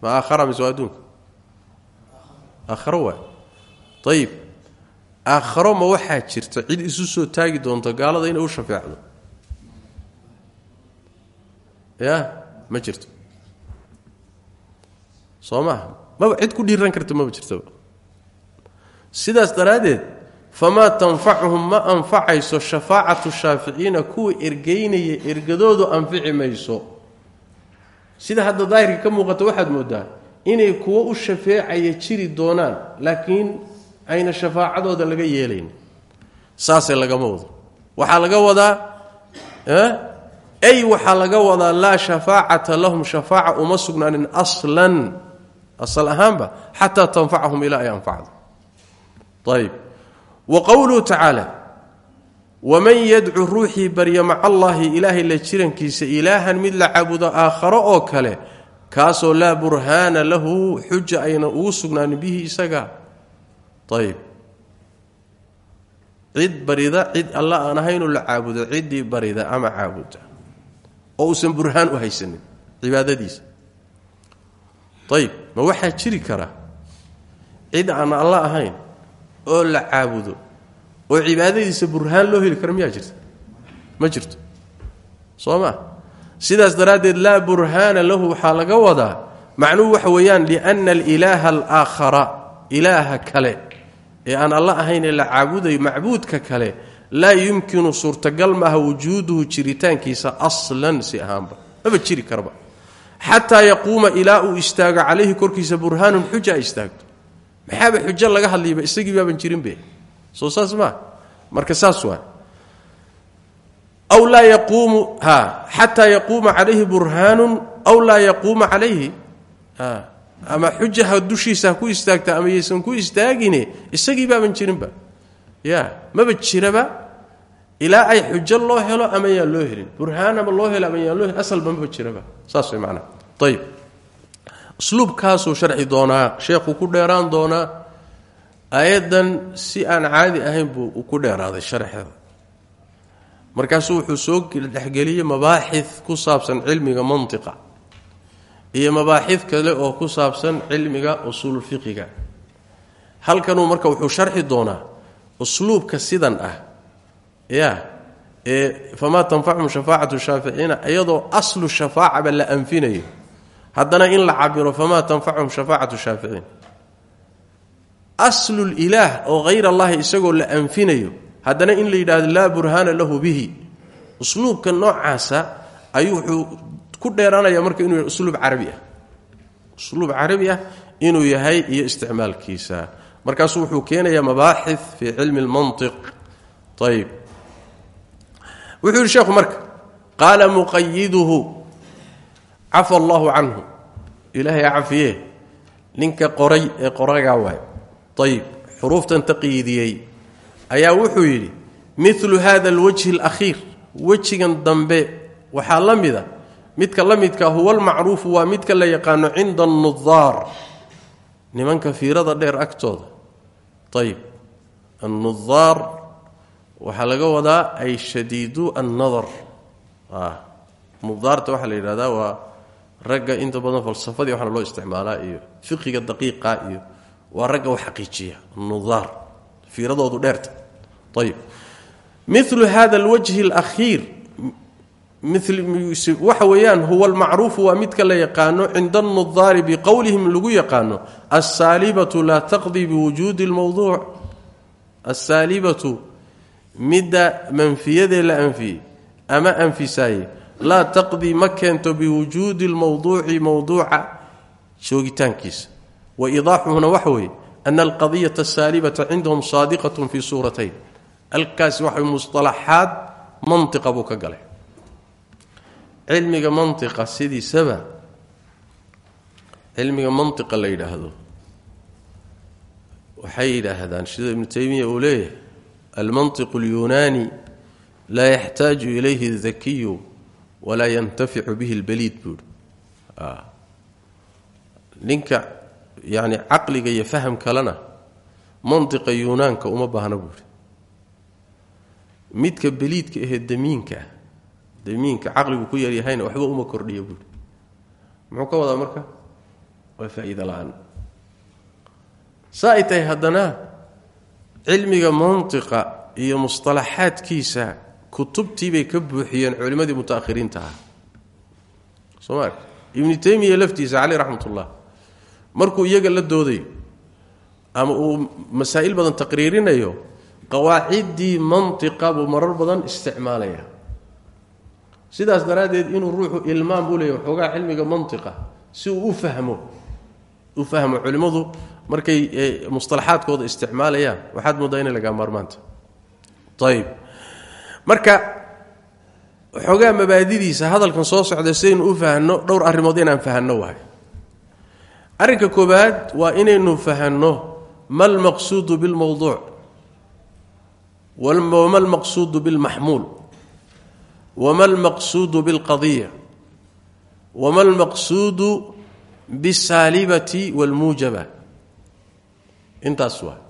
ma aakhara mise waa adduunka aakharo waa ayib aakharo ma waxaa jirta cid isu soo taagi doonto gaalada inay u shafeecdo ya ma jirto soo maaha maba cid ku dhiiran karta maba jirtaba sidaas daraaddeed famaa tanfacuhum ma anfacayso shafaacatu shaaficiina kuwa ergeynaya ergadoodu anfici mayso. Sida hadda daahirka ka muuqata waxaad moodaa inay kuwo u shafeecaya jiri doonaan laakiin ayna shafaacadooda laga yeelayn. Saasee lagama wado waxaa laga wadaa ay waxaa laga wadaa laa shafaacata lahum shafaaca uma sugnaanin aslan asal ahaanba xataa tanfacahum ilaa ay anfacdo. Ayb wa qowluhu tacaala waman yadcu ruuxii barya maca allaahi ilaahay la jirankiisa ilaahan mid la caabudo aakharo oo kale kaasoo laa burhaana lahu xuja ayna ugu sugnaanin bihi isaga. Ayb cid barida cid alla aan ahaynuu la caabudo ciddii barida ama caabuda. Oo uusan burhaan u haysanin ma waxaa jiri kara cid aan alla ahayn oo la caabudo oo cibaadadiisa burhaan loo heli karo miyaa jirta? Ma jirto. Soo ma? Sidaas daraaddeed laa burhaana lahu waxaa laga wadaa macnuhu waxa weeyaan lianna alilaaha alaakhara ilaaha kale ee aan alla ahayn ee la caabudayo macbuudka kale laa yumkinu suurtagal maaha wujuuduhu jiritaankiisa aslan si ahaanba. Maba jiri karba xataa yaquuma ilaa uu istaago calayhi korkiisa burhaanun xuja ay istaagto. Maxaaba xujo laga hadlayba isagii baaban jirinbe soo saas marka saas waa. Aw laa yaquumu ha xataa yaquuma calayhi burhaanun aw laa yaquuma calayhi ama xujaha dushiisa ku istaagta ama yaysan ku istaagine isagii baaban jirinba ya maba jiraba ilaa ay xujo loo helo ama yaan loo helin? Burhaan loo helo ama yaan loo helin asalba maba jiraba saas way macnaha ayib usluubkaasuu sharci doonaa sheekhu ku dheeraan doonaa aayaddan si aan caadi ahayn buu ku dheeraaday sharxeeda markaasuu wuxuu soo dhexgeliyey mabaaxid ku saabsan cilmiga mantiqa iyo mabaaxid kale oo ku saabsan cilmiga usuul fiqiga halkanuu marka wuxuu sharxi doonaa usluubka sidan ah ya ee famaa tanfachum shafaacatu shaaficiina iyadoo aslu shafaacaba la anfinayo haddana in la cabiro famaa tanfachum shafaacatu shaaficiin. Aslulilaah oo hayr allahi isagoo la anfinayo haddana in la yidhahdo laa burhaana lahu bihi usluubka noocaasa ayuu wuxuu ku dheeraanaya marka inuu yahay usluub carabi ah. Usluub carabi ah inuu yahay iyo isticmaalkiisa. Markaasuu wuxuu keenayaa mabaaxid fii cilmi lmantiq ayb wuxuu yidhi sheekhu marka qaala muqayiduhu cafa allahu canhu. Ilaahay cafiye ninka qoray ee qoragaa waay. Ayib xuruuftan taqyiidiyey ayaa wuxuu yidhi milu hada alwajhi alakhiir. Wejigan dambe waxaa la mida midka la midka huwa almacruufu waa midka la yaqaano cinda annudaar nimanka fiirada dheer agtooda. Ayib annudaar waxaa laga wadaa ay shadiidu annadar. Nudaarta waxaa la yidhahdaa waa ragga inta badan falsafadii waxaana loo isticmaalaa iyo fiqiga daqiiqa iyo waa ragga wax xaqiijiya nudaar fiiradoodu dheerta. Ayib milu hada alwajhi alakhiir. Waxa weeyaan huwa almacruufu waa midka la yaqaano cinda annudaari biqowlihim lagu yaqaano alsaalibatu laa taqdii biwujuudi lmowduuc alsaalibatu midda manfiyadee la anfiyey ama anfisaaye laa taqdii ma keento biwujuudi lmowduuci mowduuca joogitaankiisa. Wa idaaxuhuna waxa weeye ana alqadiyata asaalibata cindahum saadiqat fi suuratayn. Halkaasi waxa musalaxaad mantiqa buu ka galay. Cilmiga mantiqa sidiisaba cilmiga mantiqa la yidhaahdo waxay yidhaahdaan sida ibnu taymiya uu leeyahay almantiqu اlyunaani laa yaxtaaju ilayhi اdakiyu walaa yantaficu bihi اlbaliid buuhi ninka yani caqliga iyo faham kalena mantiqa yunaanka uma baahna buuhi midka beliidka ahee damiinka damiinka caqligu ku yaryahayna waxba uma kordhiya buuhi muxuu ka wadaa marka? Waa faa-iida la'aan. Saa ay tahay haddana cilmiga mantiqa iyo musطalaxaadkiisa kutubtiibay ka buuxiyeen culimmadii mutaakhiriinta ah. Soo ma ark ibnu laftiisa caleyh raxmat ullah markuu iyaga la doodayo ama uu masaa'il badan taqriirinayo qawaaciddii mantiqa buu marar badan isticmaalaya. Sidaas daraaddeed inuu ruuxu ilmaam u leeyahy waxoogaa cilmiga mantiqa si uu u fahmo u fahmo culimmadu markay mustalaxaadkooda isticmaalayaan. Waxaad mooddaa inay lagaa maarmaanta marka waxoogaa mabaadidiisa hadalkan soo socda sidaynu u fahno dhowr arrimood inaan fahanno wahay arrinka koobaad waa inaynu fahanno ma almaqsuudu bilmowduuc wama almaqsuudu bilmaxmuul wma almaqsuudu bilqadiya wama almaqsuudu bisaalibati walmuujaba intaas waa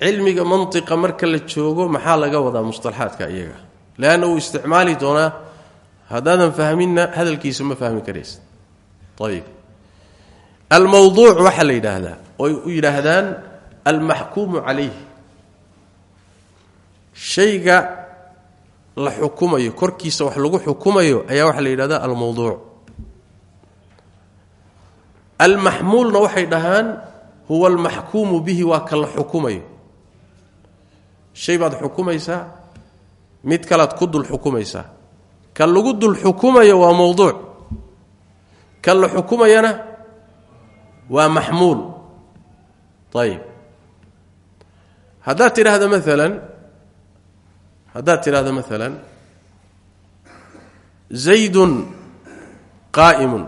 cilmiga mantiqa marka la joogo maxaa laga wadaa mustalaxaadka iyaga? Leanna wuu isticmaali doonaa. Haddaadan fahminna hadalkiisa ma fahmi karaysa ayib almowduuc waxaa la yidhaahdaa oy u yidhaahdaan almaxkuumu calayh shayga la xukumayo korkiisa wax lagu xukumayo ayaa waxaa la yidhahdaa almowduuc almaxmuulna waxay dhahaan huwa almaxkuumu bihi waa ka la xukumayo shay baad xukumaysaa? Mid kalaad ku dul xukumaysaa. Ka lagu dul xukumayo waa mowduuc ka la xukumayana waa maxmuul. Ayib haddaad tidhaahdo maalan haddaad tidhaahdo maalan zaydun qaa'imun.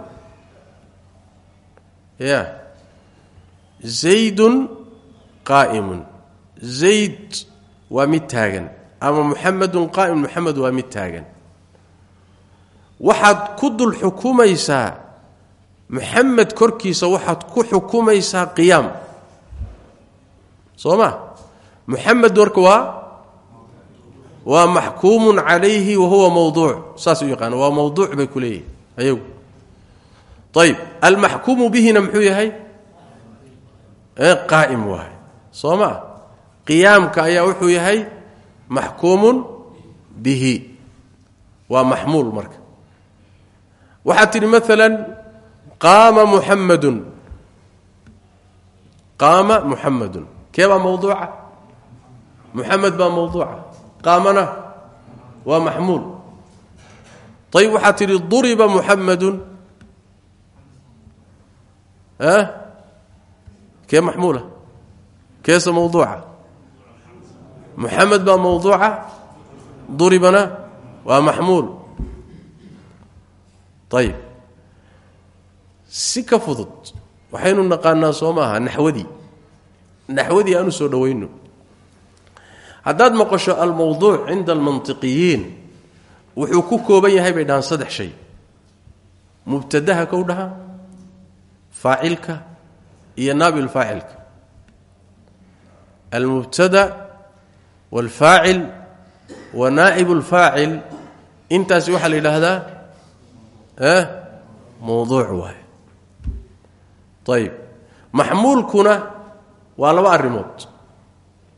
Ya. Zaydun qaa'imun. Zayd waa mid taagan. Ama muxamedun qaa'im muxamed waa mid taagan. Waxaad ku dul xukumaysaa muxamed korkiisa waxaad ku xukumaysaa qiyaam. Soo ma muxamed marka waa? Waa maxkuumun calayhi wa huwa mowduuc saas u yaqaana waa mowduuc bay ku leeyihiin ayagu. Ayib almaxkuumu bihina muxuu yahay? Qaa'im waay. Soo ma qiyaamka ayaa wuxuu yahay maxkuumun bihi. Waa maxmuul marka. Waxaad tidhi maalan qaama muxamadun qaama muxamadun kee baa mowduuca muxamed baa mowduuca qaamana waa maxmuul. Ayib waxaad tidhi duriba muxamadun kee maxmuula? Keese muxamed baa mowduuca duribana waa maxmuul. Ayib si ka fudud waxaynu naqaanaa soo maaha naxwadii. Naxwadii aanu soo dhowayno haddaad maqasho almowduuc cinda almantiqiyiin wuxuu ku kooban yahay bay dhahaan saddex shay. Mubtadaha kow dhaha faacilka iyo naabil faacilka. Almubtada wاlfaacil wa naa'ib اlfaacil intaasi waxaa la yidhaahdaa mowduuc waay ayib maxmuulkuna waa laba arrimood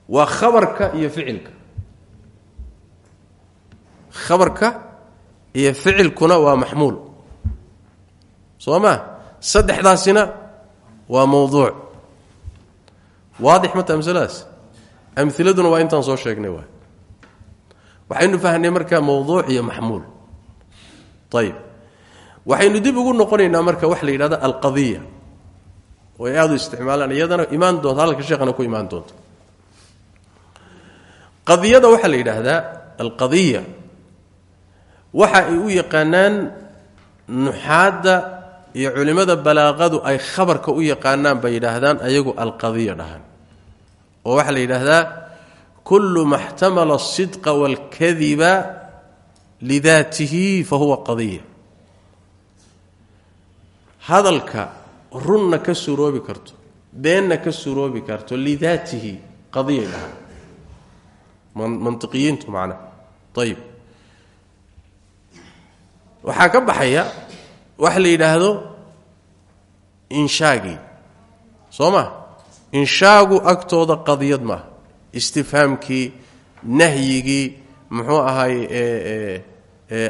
waa khabarka iyo ficilka khabarka iyo ficilkuna waa maxmuul soo ma saddexdaasina waa mowduuc waadix masaladaas amiladuna waa intaan soo sheegnay waay. Waxaynu fahnay marka mowduuc iyo maxmuul. Ayib waxaynu dib ugu noqonaynaa marka wax la yidhahda alqadiya oo ay aada u isticmaalaan iyadana imaan doonto hadalka sheekhana ku imaan doonto qadiyada waxaa la yidhaahdaa alqadiya waxa ay u yaqaanaan nuxaadda iyo culimmada balaaqadu ay khabarka u yaqaanaan bay yidhaahdaan ayagu alqadiya dhahaan oo waxaa la yidhaahdaa kullu ma xtamala asidqa waalkadiba lidaatihi fa huwa qadiya. Hadalka runna ka suroobi karto beenna ka suroobi karto lidaatihi qadiyay dhahaan mantiqiyiintu macnaha ayib waxaa ka baxaya waxa la yidhaahdo inshaagii soo ma inshaagu agtooda qadiyad maaha istifhaamkii nahyigii muxuu ahaay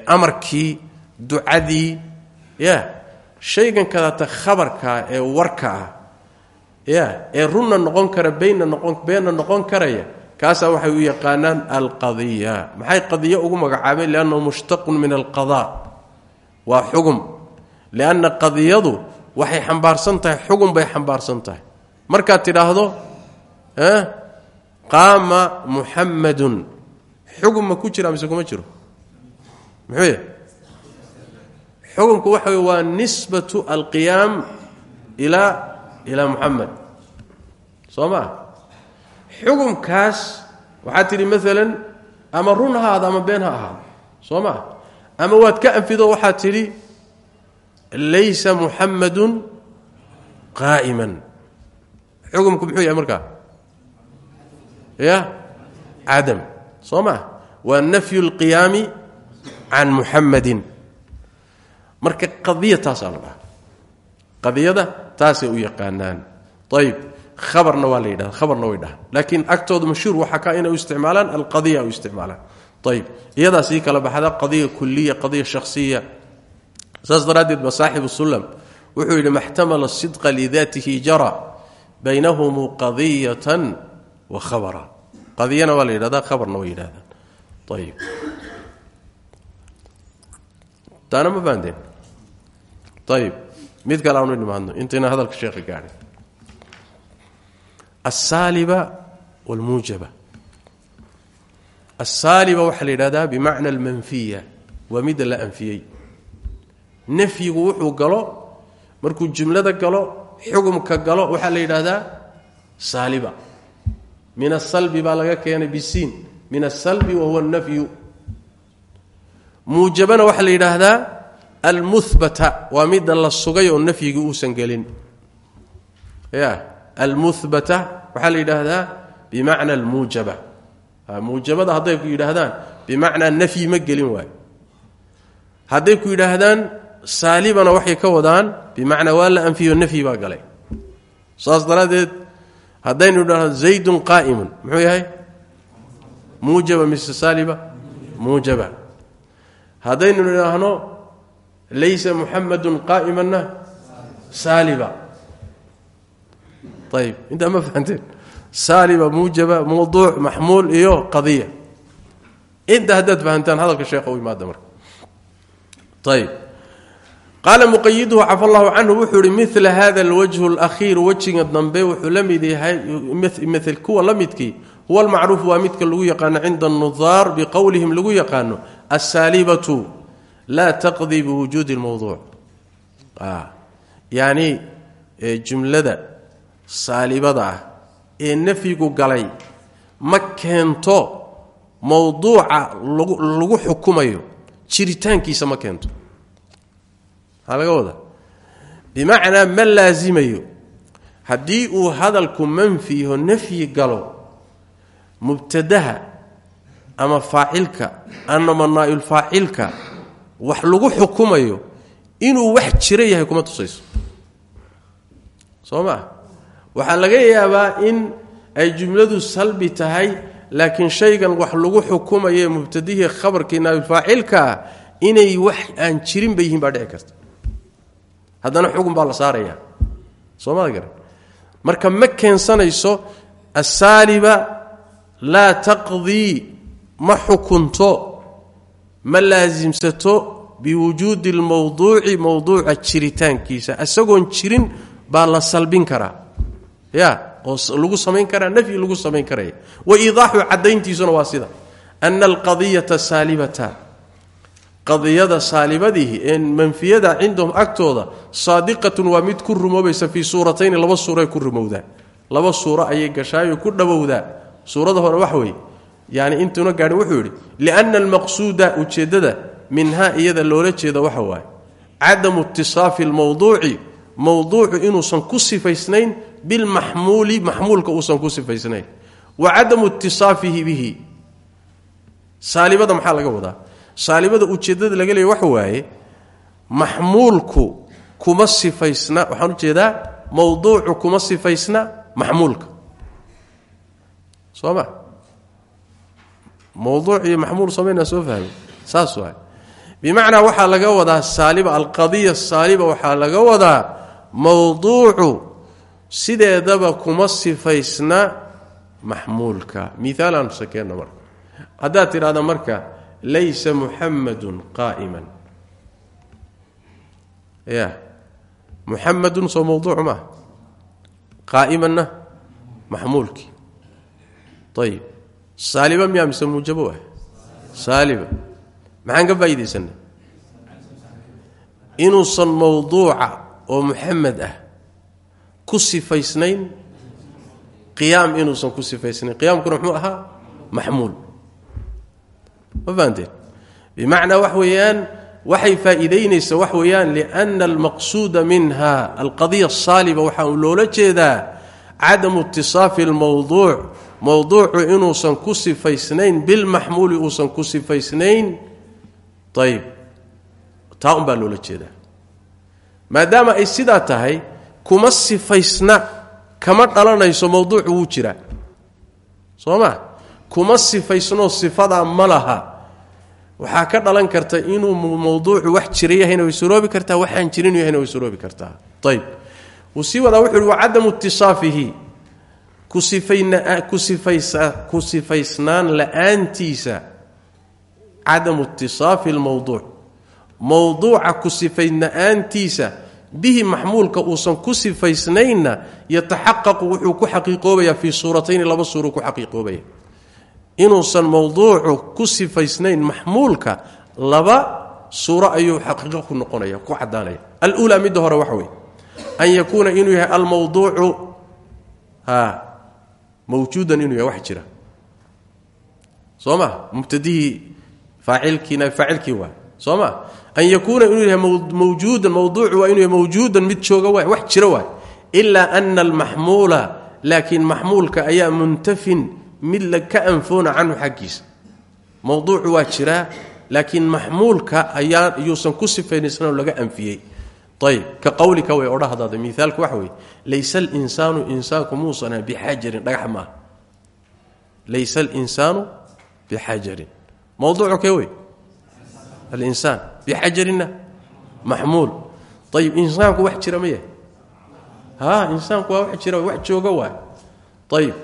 amarkii ducadii ya shaygan kadaata khabarkaa ee warka ah ya ee runna noqon kara baynna noqon beenna noqon karaya kaasaa waxay u yaqaanaan alqadiya. Maxay qadiyo ugu magacaabeen liannahu mushtaqun min alqada waa xugum. Lianna qadiyadu waxay xambaarsan tahay xugum bay xambaarsan tahay markaad tidhaahdo qaama muxammadun xugum ma ku jira mise kuma jiro? Muxuu yahy waxa waa nisbatu alqiyaam ilaa ilaa muxamed soo maa xukumkaas waxaad tidhi maalan ama run ha ahaado ama been ha ahaado. Soo maa ama waad ka anfido waxaad tidhi laysa muxammadun qaa'iman xukumku muxuu yahay markaa? Ya? Cadam soo waa nafyu اlqiyaami can muxammadin marka qadiya taasaa qadiyada taasay u yaqaanaan. Ayb khabarna waa khabarna way dhahaan. Laakiin agtooda mashhuur ka inay isticmaalaan alqadiya u isticmaalaan. Ayb iyadaa sii kala baxda qadiya kuliya qadiya shakhsiya. Saas daraaddeed sulam wuxuu yidhi maxtamala sidqa lidaatihi jara baynahumu qadiyatan wa khabara qadiyana waa la yidhahdaa khabarna way yidhahdaan ayib taana ma fahanteen ayib mid kale aanu nimaadno intayna hadalka sheekha gaadhin asaaliba walmuujaba asaaliba waxaa la yidhahdaa bimacna almanfiya waa midda la anfiyey nafyigu wuxuu galo markuu jumlada galo xugumka galo waxaa la yidhaahdaa saaliba. Min asalbi baa laga keenay bisiin. Min asalbi wa huwa nafyu. Muujabana waxaa la yidhaahdaa almuhbata waa midda la sugay oo nafyigii uusan gelin. Ya almuhbata waxaa la yidhaahdaa bimacna almuujaba. Muujabada hadday ku yidhaahdaan bimacnaa nafyi ma gelin waayo. Hadday ku yidhaahdaan saalibana waxay ka wadaan bimacnaa waa la anfiyo nafyi baa galay. Saas daraaddeed haddaynu idhahno zaydun qaa'imun muxuu yahay? Muujaba mise saaliba? Muujaba. Haddaynu idhaahno laysa muxamadun qaa'imanna? Saaliba. Ayib intaa ma fahanteen. Saaliba muujaba mawduuc maxmuul iyo qadiya. Inta haddaad fahantaan hadalka sheekha u imaada marka qaala muqayiduhu cafa allahu canhu wuxuu ihi mila hada alwajhu alakhiir wejiga dambe wuxuu la mid yahay mil kuwa la midkii. Huwa almacruuf waa midka lagu yaqaano cinda anudaar biqowlihim lagu yaqaano asaalibatu laa taqdii biwujuudi lmowduuc yani jumlada saalibada ah ee nafyigu galay ma keento mowduuca lagu xukumayo jiritaankiisa ma keento maxaa laga bimacnaa ma laasimayo. Haddii uu hadalku manfiyaho nafyi galo mubtadaha ama faacilka ama naa'ilfaacilka wax lagu xukumayo inuu wax jira yahay kuma tusayso. Soo maa waxaa laga yaabaa in ay jumladu salbi tahay laakiin shaygan wax lagu xukumayo mubtadihii khabarkii naa'ilfaacilkaa inay wax aan jirin bay yihiin baa dhici karta haddana xugun baa la saaraya. Soo maada garan marka ma keensanayso asaaliba laa taqdii ma xukunto ma laasimsato biwujuudi lmowduuci mowduuca jiritaankiisa. Isagoon jirin baa la salbin karaa. Ya oo lagu samayn karaa nafyi lagu samayn karaya. Wa iidaaxu caddayntiisuna waa sida. Ana alqadiyata saalibata qadiyada saalibadihi ee manfiyada cindahum agtooda saadiqatun waa mid ku rumoobaysa fii suuratayni laba suuraay ku rumowdaa laba suuro ayay gashaayo ku dhowowdaa suurada hore wax weeye yani intuuna gaadhin wuxuu yidhi lianna almaqsuuda ujeeddada minhaa iyada loola jeeda waxa waaye. Cadamu itisaafi almowduuci mowduucu inuusan ku sifaysnayn bilmaxmuuli maxmuulka uusan ku sifaysnayn. Wa cadamu itisaafihi bihi. Saalibada maxaa laga wadaa saalibada ujeeddada laga leeya waxa waaye maxmuulku kuma sifaysna waxaan u jeedaa mowduucu kuma sifaysna maxmuulka. Soo ma? Mowduuc iyo maxmuul soo fahmay saas waay bimacnaa waxaa laga wadaa saaliba alqadiya saaliba waxaa laga wadaa mowduucu sideedaba kuma sifaysna maxmuulka. Miaal aan sakeenno marka. Haddaad tidhahda marka laysa muxamadun qaa'iman. Ya muxamadun soo mawduucu maaha qaa'imanna maxmuulkii ayib saaliba miyaa mise muujabo ah saaliba. Maxaan ka faa'iidaysanay inuusan mawduuca oo muxamed ah ku sifaysnayn qiyaam inuusan ku sifaysnayn. Qiyaamkuna muxuu ahaa? Maxmuul ma fahanteen? Bimacnaa wax weeyaan waxay faa'iidaynaysa wax weeyaan lianna almaqsuuda minha alqadiya asaaliba waxaa uu loola jeedaa cadamu itisaafi almowduuc mowduucu inuusan ku sifaysnayn bilmaxmuuli uusan ku sifaysnayn. Ayib taa un baa loola jeedaa. Maadaama ay sidaa tahay kuma sifaysna kama dhalanayso mowduucu wuu jiraa. Soo kuma sifaysnoo sifadaa ma laha. Waxaa ka dhalan karta inuu mowduucu wax jira yahayna way suroobi waxaan jirin yahayna way suroobi kartaa. Ayb wuu sii wadaa wuxu uhi wacadamu itisaafihi ku sifaysnaan la'aantiisa. Cadamu itisaafi almowduuc mowduuca ku sifayna'aantiisa bihi maxmuulka uusan ku sifaysnaynna yataxaqaqu wuxuu ku xaqiiqoobayaa fii suuratayni laba suuru ku xaqiiqoobaya inuusan mowduucu ku sifaysnayn maxmuulka laba suuro ayuu xaqiiqo ku noqonaya ku caddaanaya. Aluulaa midda hore waxa weye an yakuuna inuu yahay almowduucu mawjuudan inuu yahay wax jira. Soo ma mubtadihii faacilkiina faacilkii waa. Soo an yakuuna inuu yahay mawjuudan mawduucu waa inuu yahay mawjuudan mid jooga waay wax jira waay ilaa ana almaxmuula laakiin maxmuulka ayaa muntafin mid la ka anfoona canhu xaggiisa. Mowduucu waa jiraa laakiin maxmuulka ayaa yuusan ku sifaynaysanoo laga anfiyey. Ayb ka qawlika way odha hadaada miaalka waxa weye laysa alinsaanu insaanku muusana bixajarin dhagax maaha. Laysa alinsaanu bixajarin mowduucu kee wey alinsaan bixajarinna maxmuul. Ayib insaanku wax jira ma yahay? Ha insaanku waa wax jira wax jooga waay ayib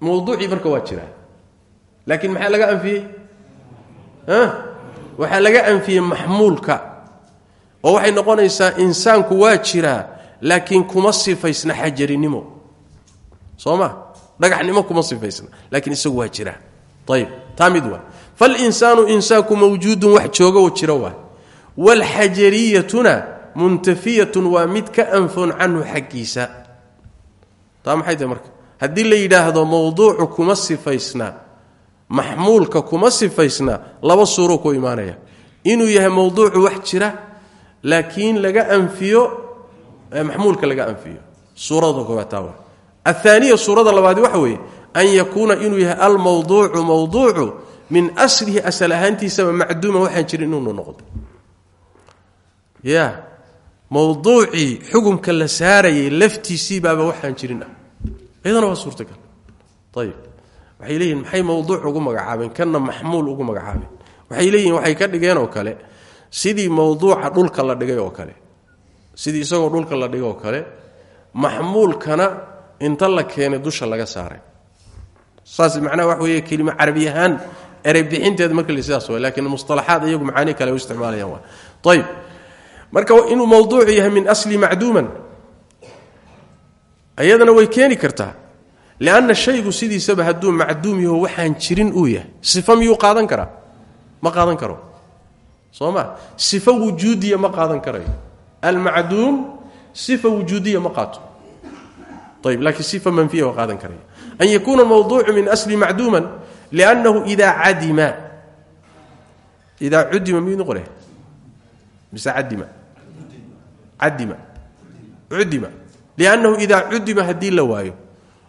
mowduucii marka waa jiraa. Laakiin maxaa laga anfiyey? Waxaa laga anfiyey maxmuulka oo waxay noqonaysaa insaanku waa jiraa laakiin kuma sifaysna xajarinimo. Soo ma? Dhagaxnimo kuma sifaysna laakiin isagu waa jiraa. Ayib taa mid waa. Falinsaanu insaanku mawjuudun wax jooga oo jiro waay waalxajariyatuna muntafiyatun waa mid ka anfoon canhu xaggiisa haddii la yidhaahdo mowduucu kuma sifaysna maxmuulka kuma sifaysna laba suuruu ku imaanaya. Inuu yahay mowduucu wax jira laakiin laga anfiyo maxmuulka laga anfiyo. Suurada koobaad taa ahaaniya suurada labaadi waxa weeye an yakuuna inuu yahay almowduucu mowduucu min aslihi asal ahaantiisaba macduuma waxaan jirin inuu noqdo. Ya mowduucii xukumka la saarayay laftiisii baaba waxaan jirin ah iyadana waa suurtagal. Ayib waxay maxay mowduuc ugu magacaabeen? Kanna maxmuul ugu magacaabeen. Waxay waxay ka dhigeen oo kale sidii mowduuca dhulka la dhigay oo kale sidii isagoo dhulka la dhigay oo kale maxmuulkana inta la keenay dusha laga saaray. Saas macnaha wax weeye kelimo carabi ahaan ereybixinteeda marka la sidaas waa laakiin mustalaxaad iyagu macaani isticmaalayaan waa ayib marka inuu mowduucu yahay min asli macduuman iyadana way keeni kartaa. Lianna shaygu sidiisaba hadduu macduum yaho waxaan jirin uu yahay. Sifo miyuu qaadan karaa? Ma qaadan karo. Soo ma? Sifo wujuudiya ma qaadan karayo. Almacduum sifa wujuudiya ma qaato. Ayb laakiin sifa manfiya waa qaadan karaya. An yakuuna mawduucu min asli macduuman liannahu idaa cadima. Idaa cudima miyuu noqonaya? Mise cadima cadima cudima liannahu idaa cudima haddii la waayo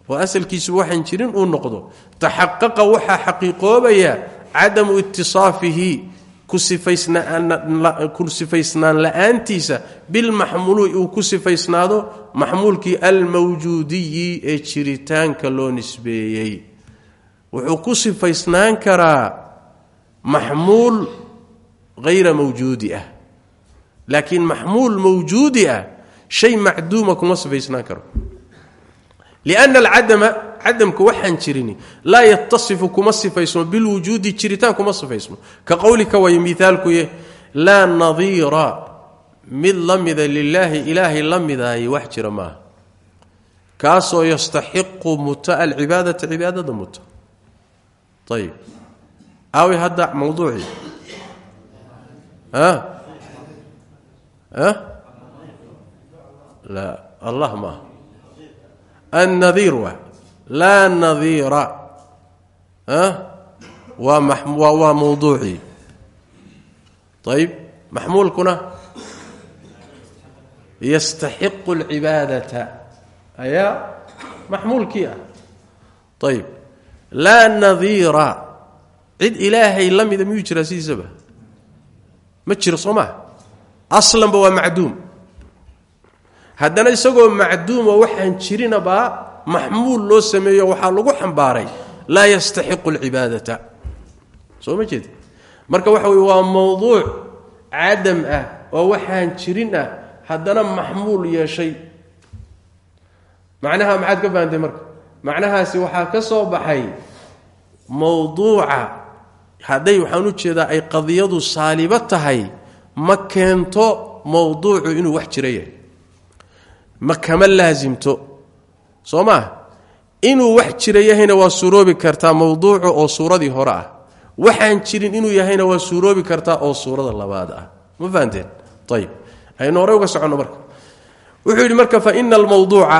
oo asalkiisu waxaan jirin uu noqdo taxaqaqa waxaa xaqiiqoobaya cadamu itisaafihi ku sifaysnaan la'aantiisa bilmaxmuuli uu ku sifaysnaado maxmuulkii almawjuudiyi ee jiritaanka loo nisbeeyey wuxuu ku sifaysnaan karaa maxmuul hayra mawjuudi ah laakiin maxmuul mawjuudi ah shay macduuma kuma sifaysnaan karo. lianna alcadama cadamka waxaan jirini laa yatasifu kuma sifaysmo bilwujuudi jiritaan kuma sifaysmo. ka qowlika way miaalkuye laa nadiira mid la mida lilaahi ilaahay la midaaye wax jira maaha. kaasoo yastaxiqu muta alcibaadata cibaadada muta ayib aawi hadda allah maaha annadiir waa laa nadiira waa mawduucii ayib maxmuulkuna yastaxiqu alcibaadata ayaa maxmuulkii ah ayib laa nadiira cid ilaahay la mida miyuu jiraa sidiisaba? Ma jiro soo maa aslanba waa macduum haddana isagoo macduuma waxaan jirinabaa maxmuul loo sameeyo waxaa lagu xambaaray laa yastaxiqu alcibaadata. Soo ma jeed? Marka waxa weye waa mowduuc cadam ah oo waxaan jirin ah haddana maxmuul yeeshay. Macnaha maxaad ka fahantay marka? Macnahaasi waxaa ka soo baxay mowduuca hadday waxaan u jeedaa ay qadiyadu saalibo tahay ma keento mowduucu inuu wax jira yahay ma kama laasimto soo maa inuu wax jira yahayna waa suuroobi kartaa mowduucu oo suuradii hore ah. Waxaan jirin inuu yahayna waa suuroobi kartaa oo suurada labaad ah. Ma fahanteen? Ayib aynu horey uga marka. Wuxuu yidhi marka fa ina almawduuca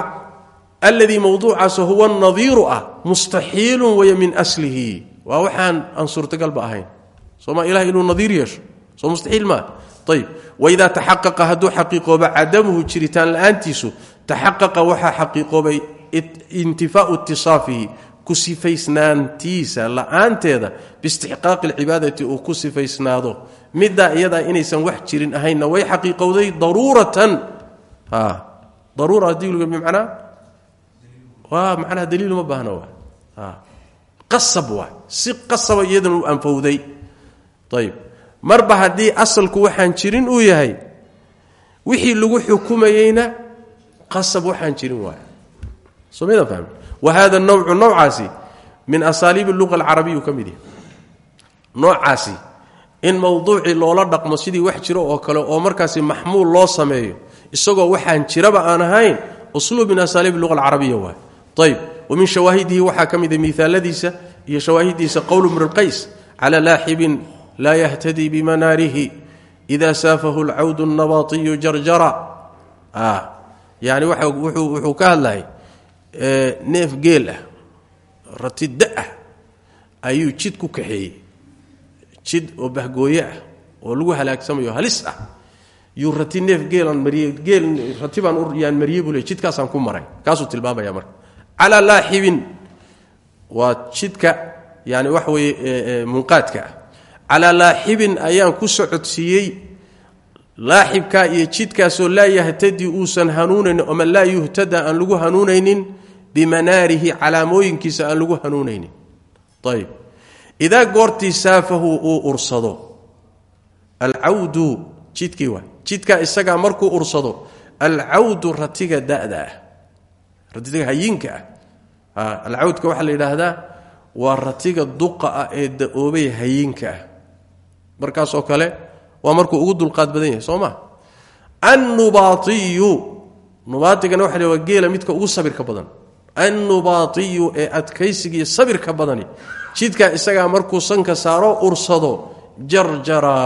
alladii mowduucaas huwa nadiiru ah mustaxiilun waya min aslihi. Waa waxaan aan suurtagalba ahayn. Sooma ilahay inuu nadiir yeesho soo mustaxiil maa ayib waidaa taxaqaqa hadduu xaqiiqooba cadamuhu jiritaan la'aantiisu taxaqaqa waxaa xaqiiqoobay intifaau itisaafihi ku sifaysnaantiisa la'aanteeda biistixqaaqi alcibaadati uu ku sifaysnaado. Middaa iyadaa inaysan wax jirin ahaynna way xaqiiqowday daruuratan. Daruura haddii bimacnaa? Waa macnaha daliil uma baahna waa. Qasab waa. Si qasaba iyadan u marba haddii asalku waxaan jirin uu yahay wixii lagu xukumayeyna qasab waxaan jirin waay fahmi wa hada nawcu noocaasi min asaaliibi luqa alcarabiyu ka mid yahay. Noocaasi in mowduucii loola dhaqmo sidii wax jiro oo kale oo markaasi maxmuul loo sameeyo isagoo waxaan jiraba aan ahayn usluub min asaaliib luqa alcarabiya waay ayb wa min shawaahidihi waxaa ka mida miaaladiisa iyo shawaahidiisa qowlu mrulqays cala laaxibin laa yahtadii bimanaarihi ida saafahu lcawdu nabaatiyu jarjara yani wuxuu ka hadlayay neef geel ah ratida ah ayuu jid ku kaxeeyey jid oo bahgooye ah oo lagu halaagsamayo halis ah yuu rati neef geelaan mariyey geel rati baan yaan mariyey buu le jidkaasaan ku maray kaasuu tilmaamaya marka calaa laaxibin waa jidka yani waxa weeye munqaadka ah calaa laaxibin ayaan ku socodsiiyey. Laaxibkaa iyo jidkaasoo laa yahtadi uusan hanuunaynin ama laa yuhtada aan lagu hanuunaynin bimanaarihi calaamooyinkiisa aan lagu hanuunaynin. Ayb idaa goortii saafahu uu ursado alcawdu jidkii waay jidkaa isagaa markuu ursado alcawdu ratiga da'da ah ratiga hayinka ah. Alcawdka waxaa la yidhaahdaa waa ratiga duqa ah ee da'oobay hayinka ah markaasoo kale waa markuu ugu dulqaad badan yahay soo ma? Annubaaiyu nubaatigana waxa waa geela midka ugu sabirka badan. Annubaaiyu ee adkaysigiiyo sabirka badani. Jidkaa isagaa markuu sanka saaro ursado jarjara.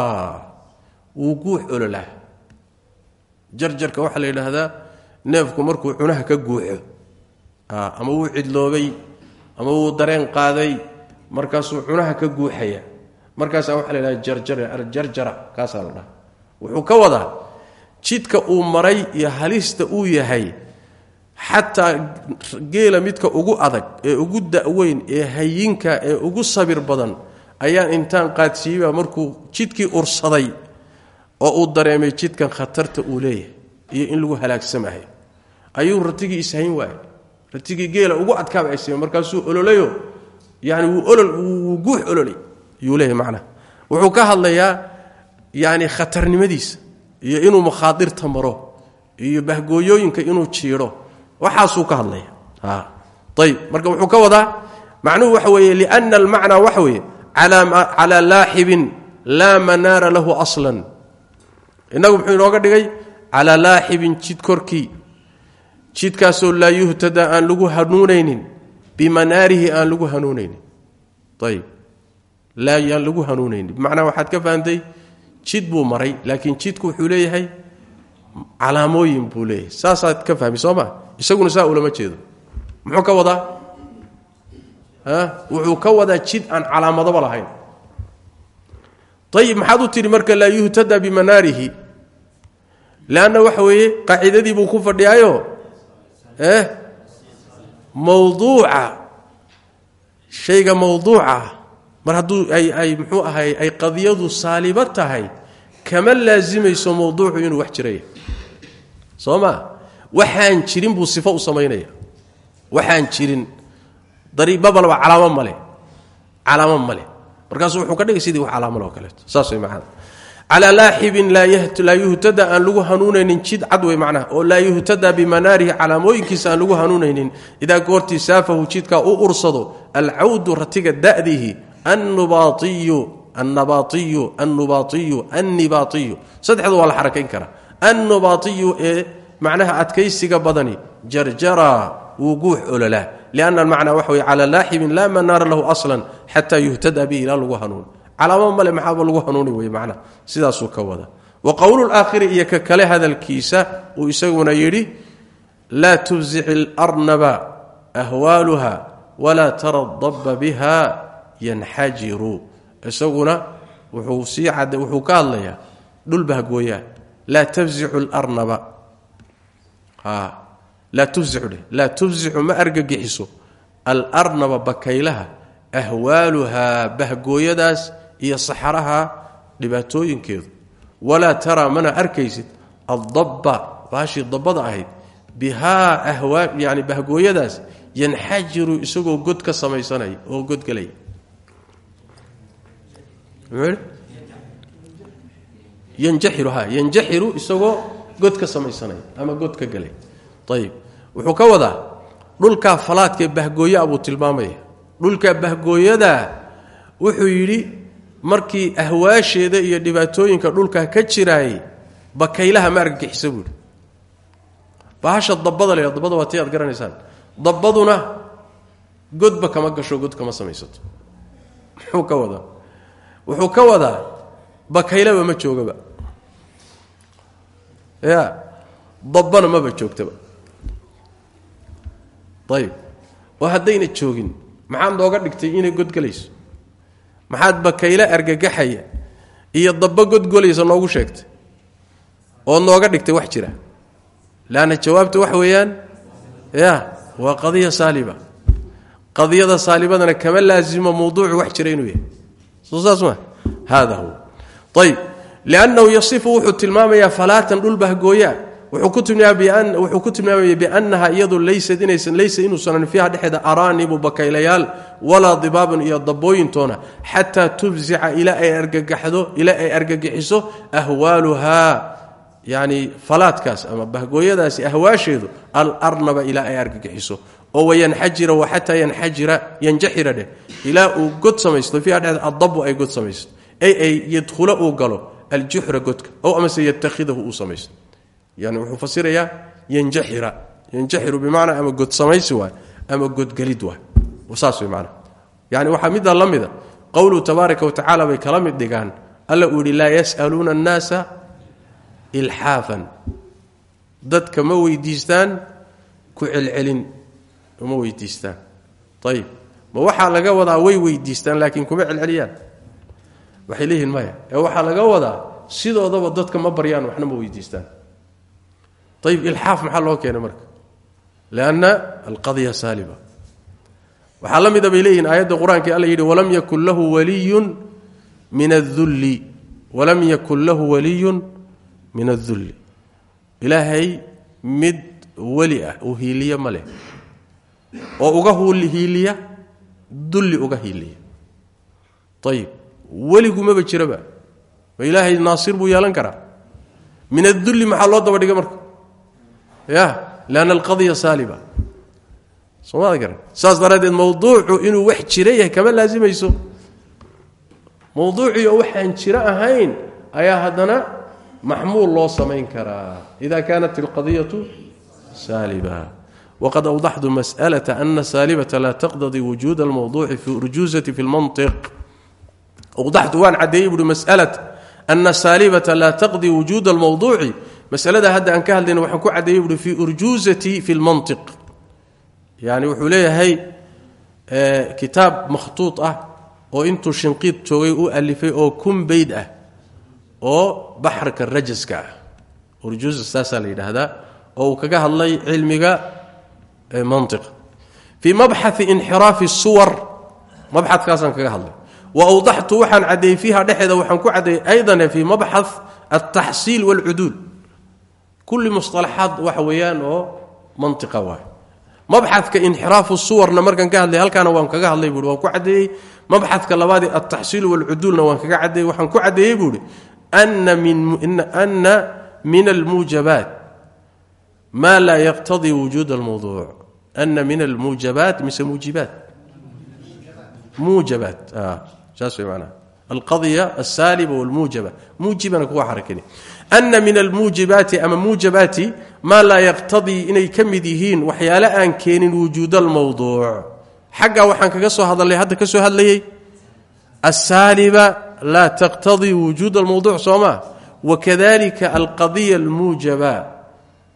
Wuu guux ololaa jarjarka waxaa la yidhaahdaa neefku markuu cunaha ka guuxo. Ama wuu cidloobay ama wuu dareen qaaday markaasuu cunaha ka guuxaya markaasaa waxaa la yidhahda jarjara kaasaa la dhaha wuxuu ka wadaa jidka uu maray iyo halista uu yahay xataa geela midka ugu adag ee ugu da'weyn ee hayinka ee ugu sabir badan ayaan intaan qaadsiiyeyba markuu jidkii ursaday oo uu dareemay jidkan khatarta uu leeyahay iyo in lagu halaagsamahay. Ayuu ratigii ishayn waayay ratigii geela ugu adkaaba aysa markaasuu ololayo yani wuu olol wuu guux ololay yuu leeyahay macnaha wuxuu ka hadlayaa yani khatarnimadiisa iyo inuu makhaadirta maro iyo bahgooyooyinka inuu jiidho waxaasuu ka hadlaya ayb marka wuxuu ka wadaa macnuhu waxa weeye liana almacnaa waxa weeye calaa laaxibin laa manaara lahu aslan. Innagu muxuu inooga dhigay calaa laaxibin jid korkii. Jidkaasoo laa yuhtada aan lagu hanuunaynin bimanaarihi aan lagu hanuunaynin. Ayb laa yaan lagu hanuunaynin. Bimacnaa waxaad ka fahamtay jid buu maray laakiin jidku wuxuu leeyahay calaamooyin buu leeyahay. Saasaad ka fahmi soo isaguna saa ulama jeedo. Muxuu ka wadaa? Wuxuu ka wadaa jid aan calaamadaba lahayn. Ayib maxaad u tidhi marka laa yuhtada bimanaarihi. Leanna waxa weeye qaacidadii buu ku fadhiyaayo. Eh? Mawduuca. Shayga mawduuca mar hadduu ay muxuu ahay ay qadiyadu saaliba tahay kama laasimayso mawduucu inuu wax jiraya soo waxaan jirin buu sifo u samaynaya waxaan jirin. Dariibabalaba calaamo male. Calaamo male. Markaasu wuxuu ka dhigay sidii wax calaamaloo kaleeto saas way macana calaa laaxibin laa yuhtada aan lagu hanuunaynin jid cad wey macnaha. Oo laa yuhtada bimanaarihi calaamooyinkiisa aan lagu hanuunaynin idaa goortii saafahu jidkaa u ursado alcawdu ratiga da'dihi annubaaiyu annabaaiyu annubaaiyu annibaaiyu saddexdu waa la xarakayn karaa annubaaiyu ee macnaha adkaysiga badani jarjara wuu guux ololaa lianna almacnaa waxa wey calaa laaxibin laa manaara lahu aslan xataa yuhtada bihi ilaa lagu hanuun calaamo male maxaaba lagu hanuuni wey macnaha sidaasuu ka wada wa qowlu laakhiri iyo ka kale hadalkiisa uu isaguna yidhi laa tufzic ilarnaba ahwaaluha walaa tara dabba biha yanxajiru isaguna wuxuu sii cad wuxuu ka hadlayaa dhul bahgooyaa laa tafzicu larnaba laa tufzicu dheh laa tufzicu ma argagixiso. Alarnaba bakaylaha ahwaaluhaa bahgooyadaas iyo saxaraha dhibaatooyinkeedu. Walaa taraa mana arkaysid addabba baashii dabbada ahayd bihaa yani bahgooyadaas yanxajiru isagoo god ka samaysanaya oo godgelaya yanjaxiru isagoo god ka samaysanaya ama god ka gelay ayib wuxuu ka wadaa dhulkaa falaadkaee bahgooyaa buu tilmaamaya dhulka bahgooyadaa wuxuu yidhi markii ahwaasheeda iyo dhibaatooyinka dhulka ka jiraayay bakaylaha ma argagixisa buuhi bahasha dabada dabada waa ti aad garanaysaan. Dabaduna godba kama gasho god kama samaysato. Muxuu ka wadaa wuxuu ka wadaa bakaylaba ma joogaba. Ya dabbana maba joogtaba. Ayib oo haddayna joogin. Maxaad nooga dhigtay inay godgelayso maxaad bakayle argagaxaya iyo dabba godgolaysa noogu sheegtay? Oo nooga dhigtay wax jira. Leanna jawaabta wax weeyaan? Ya waa qadiya saaliba. Qadiyada saalibadana kama laasimo mawduucu wax jira inuu yahay liannahu yasifu wuxuu tilmaamayaa falaatan dhul bahgooyaa wuxuu ku tilmaamaya biannaha iyadu laysad inaysan laysa inuusanan fiiha dhexeeda araanibu bakaylayaal walaa dibaabun iyo dabooyintoona xataa tufzica ilaa ay argagaxdo ilaa ay argagixiso ahwaaluhaa yani falaadkaas ama bahgooyadaasi ahwaasheedu alarnaba ilaa ay argagixiso oo wayanxajira wa xataa yanxajira yanjaxira dheh ilaa uu god samaysto fiiha dhexeeda addabu ay god samaysto. Ay ay yadkhulo uu galo aljuxra godka ow amase yatakhidahu uu samaysto. Yani wuxuu fasirayaa yanjaxira. Yanjaxiru bimacnaa ama god samaysi waay ama godgelid waay saas way macnaa yani waxaa middaa la mida tabaaraka wa tacala bay kala mid dhigaan. Alla uu yidhi laa yas'aluuna annaasa ilxaafan. Dadka ma weydiistaan ku celcelin uma weydiistaan. Ayib ma waxaa laga wadaa way weydiistaan laakiin kuma celceliyaan. Waxay leeyihiin maya ee waxaa laga wadaa sidoodaba dadka ma baryaan waxna ma weydiistaan. Ayib ilxaaf maxaa loo keenay marka? Lianna alqadya saaliba. Waxaa la mida bay leeyihiin aayadda qur'aanka alla yidhi walam yakun lahu waliyun min adulli walam yakun lahu waliyun min adulli ilaahay mid weli ah uu hiiliye ma leh oo uga hiiliya dulli uga hiiliya. Ayib weligumaba jiraba ma ilaahay naasir buu yeelan karaa. Min adulli maxaa loo daba dhigay marka? Ya lianna alqadiya saaliba. Soomada garan saas daraaddeed mawduucu inuu wax jira yahay kama laasimayso. Mawduucii oo waxaan jiro ahayn ayaa haddana maxmuul loo samayn karaa. Ida kaanat alqadiyatu saaliba wqad awdaxtu maslaa ana saalibata laa taqdadii wujuud almawduuci fi urjuusati fi lmaniq awdaxtu waan cadeeyey buui masalata ana saalibata laa taqdii wujuud almawduuci masalada hadda aan ka hadlayna waxaan ku cadeeyey buui fi urjuusati fi lmaniq yani wuxuu leeyahay kitaab makhtuud ah oo intuu shinqiid joogay u alifay oo kunbayd ah oo baxarka rajaska ah urjuusa saasaa la yidhaahdaa oo uu kaga fii mabxai inxiraafi suwar mabxadkaasaan kaga hadlay. Wa awdaxtu waxaan caddeeyey fiiha dhexeeda waxaan ku caddeeyey aydan fii mabxa altaxsiil waalcuduul kulli musطalaxaad waxa weeyaan oo mantiqa waay. Mabxadka inxiraafu suwarna markaan ka hadlay halkaana waan kaga hadlay buui waan ku caddeeyey mabxadka labaadee altaxsiil waalcuduulna waan kaga caddeeyey waxaan ku caddeeyey ma laa yaqtadii wujuud almawduuc ana min almuujabaat mise muujibaat muujabaat saas way manaa alqadya alsaaliba walmuujaba muujibana kuwa xarakani ana min almuujibaati ama muujabaati maa laa yaqtadii inay ka mid yihiin waxyaale aan keenin wujuud almawduuc xaggaa waxaan kaga soo hadalay hadda ka soo hadlayey asaaliba laa taqtadii wujuud almawduuc soo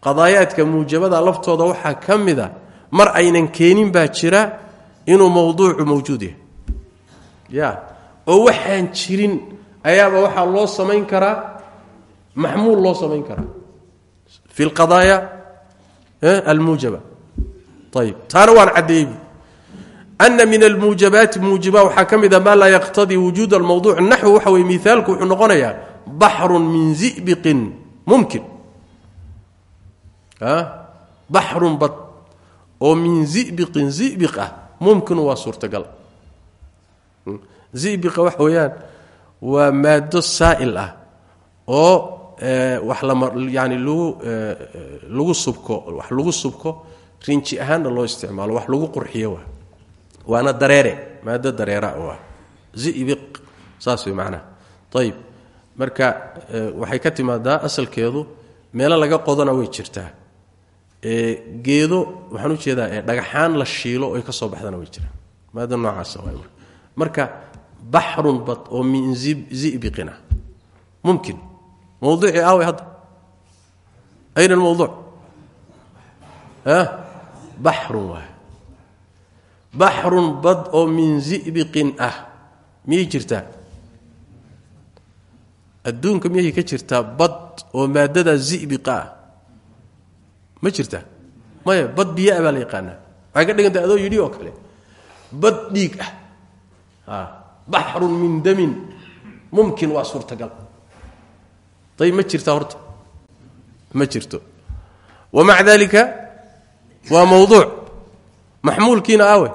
qadaayaadka muujabada laftooda waxaa ka mida mar aynan keenin baa jira inuu mawduucu mawjuud yahay. Ya oo waxaan jirin ayaaba waxaa loo samayn karaa maxmuul loo samayn karaa. Fi lqadaaya almuujaba. Ayib taana waan caddeeyey. Ana min almuujabaati muujiba waxaa ka mida maa laa yaqtadii wujuud almawduuc naxwu waxa weye miaalku wuxuu noqonayaa baxrun min zibiqin mumkin baxrun bad. Oo min zibiqin zibiq ah mumkinu waa suurtagal. Zibiqa waxa weeyaan waa maado saa'il ah oo wax lama yani lagu lagu subko wax lagu subko rinji ahaanna loo isticmaalo wax lagu qurxiyo waa. Waana dareere maado dareera u ah zibiq saas way marka waxay ka timaadaa asalkeedu meelo laga qodana way jirtaa geedo waxaan u jeedaa dhagaxaan la shiilo oy ka soo baxdana way jiraan. Maada noocaas marka. Baxrun bad oo min zibiqina. Mumkin. Mawduucii aaway hadda. Ayna almawduuc baxrun waay. Baxrun bad oo min zibiqin ah. Miyay jirtaa? Adduunka miyay ka jirtaa bad oo maadada zibiqa ah ma jirtaa maya bad biyaa baa la yaqaanaa. Waxay ka dhigantay adoo yidhi oo kale. Bad dhiig ah. Baxrun min damin. Mumkin waa suurtagal. Ayb ma jirtaa horta? Ma jirto. Wa maca dalika waa mawduuc. Maxmuulkiina awe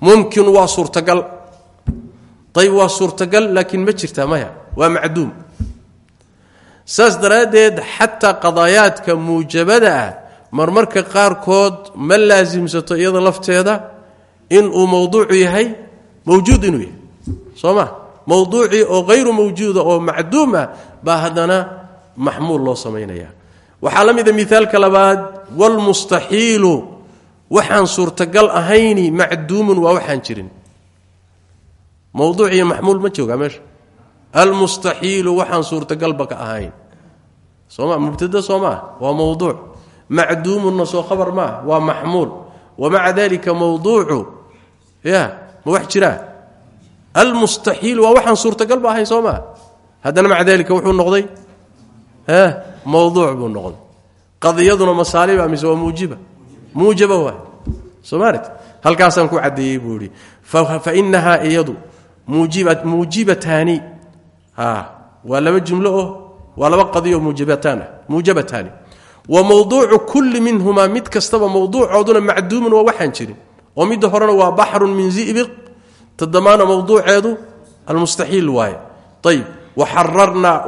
mumkin waa suurtagal. Ayb waa suurtagal laakiin ma jirtaa maya. Waa macduum saas daraaddeed xataa qadaayaadka muujabada ah marmarka qaarkood ma laasimsato iyada lafteeda inuu mawduucu yahay mawjuud inuu yahay. Soo ma? Mawduucii oo hayru mawjuuda oo macduum ah baa haddana maxmuul loo samaynaya waxaa la mida miaalka labaad wlmustaxiilu waxaan suurtagal ahayni macduumun waa waxaan jirin. Mawduuc iyo maxmuul ma joogaa meesha almustaxiilu waxaan suurtagalba ka ahayn. Sooma mubtada soo maah waa mawduuc. Macduumunna soo khabar maah waa maxmuul. Wa maca dalika mawduucu ya ma wax jiraa almustaxiil waa waxaan suurtagalba ahayn soo maa haddana maca dalika wuxuu noqday mawduuc buu noqday. Qadiyaduna masaaliba mise waa muujiba? Muujaba waay somaart halkaasaan ku caddeeyey waa laba jumlo oo waa laba qadiyo muujabataani wa mawduucu kulli minhumaa mid kastaba mawduucooduna macduumun waa waxaan jirin. Oo midda horena waa baxrun min zibiq tadamaana mawduuceedu almustaxiil waaye. Ayib waxararnaa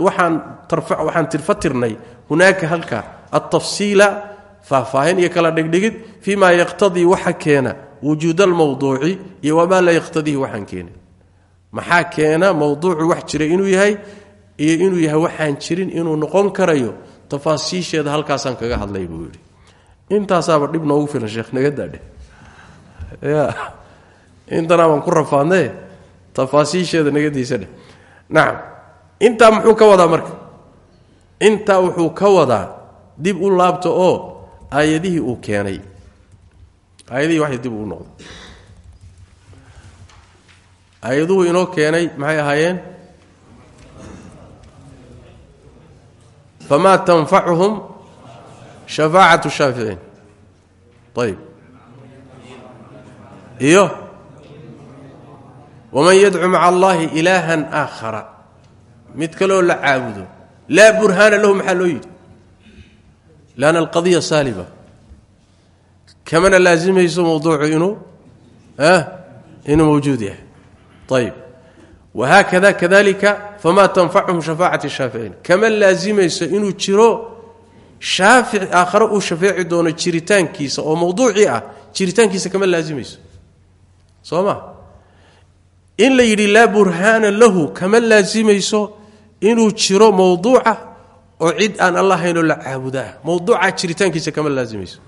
waxaan tirfatirnay hunaaka halka altafsiila faahfaahin iyo kala dhigdhigid fii ma yaqtadii waxa keena wujuud almawduuci iyo wamaa laa yaqtadiihi waxaan keenin maxaa keena mawduucu wax jira inuu yahay iyo inuu yahay waxaan jirin inuu noqon karayo? Tafaasiisheeda halkaasaan kaga hadlay buu yidhi. Intaasaaba dhib noogu filan sheekh naga daadhe. Ya intanaabaan ku rafaadne tafaasiisheeda naga diisadhe nacam intaa muxuu ka wadaa marka? Intaa wuxuu ka wadaa dib u laabta oo aayadihii uu keenay. Aayadihii waxay dib uu noqdo aayaduhu inoo keenay maxay ahaayeen? Famaa tanfacuhum shafaacatu shaaficiin ayib iyo waman yadcu maca allahi ilaahan aakhara. Mid kaleoo la caabudo. Laa burhaana lahu maxaa loo yidhi? Lanna alqadiya saaliba. Kamana laasimayso mawduucu inuu inuu mawjuud yahay ayib wahaakada kadalika famaa tanfacuhum shafaacati shaaficiin kama laasimayso inuu jiro shaafic aakhare uu shafeeci doono jiritaankiisa oo mawduucii ah jiritaankiisa kama laasimayso soo ma in la yidhi laa burhaana lahu kama laasimayso inuu jiro mawduuca oo cid aan allahaynoo la caabudaa mawduuca jiritaankiisa kama laasimayso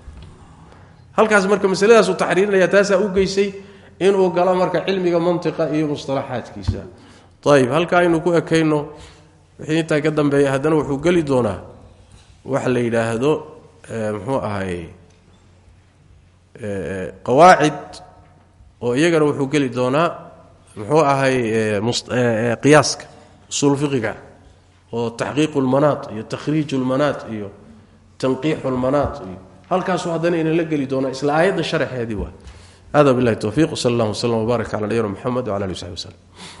halkaas marka masaladaasuu taxriirinaya taasaa u geysay inuu galo marka cilmiga mantiqa iyo musطalaxaadkiisa ayib halkaa aynu ku ekayno wixii intaa ka dambeeya haddana wuxuu geli doonaa waxa la yidhaahdo muxuu ahay qawaacid oo iyagana wuxuu geli doonaa muxuu ahay qiyaaska usuul fiqiga oo taxqiiqu lmanaat iyo takhriiju lmanaat iyo tanqiixu lmanaat iyo halkaasu haddana inan la geli doonaa isla aayadda sharaxeedii waa hada bilahi towfiiq wsal allah wslm wbaarak cala nabiyina mxamed wcala ali w saxbi wslem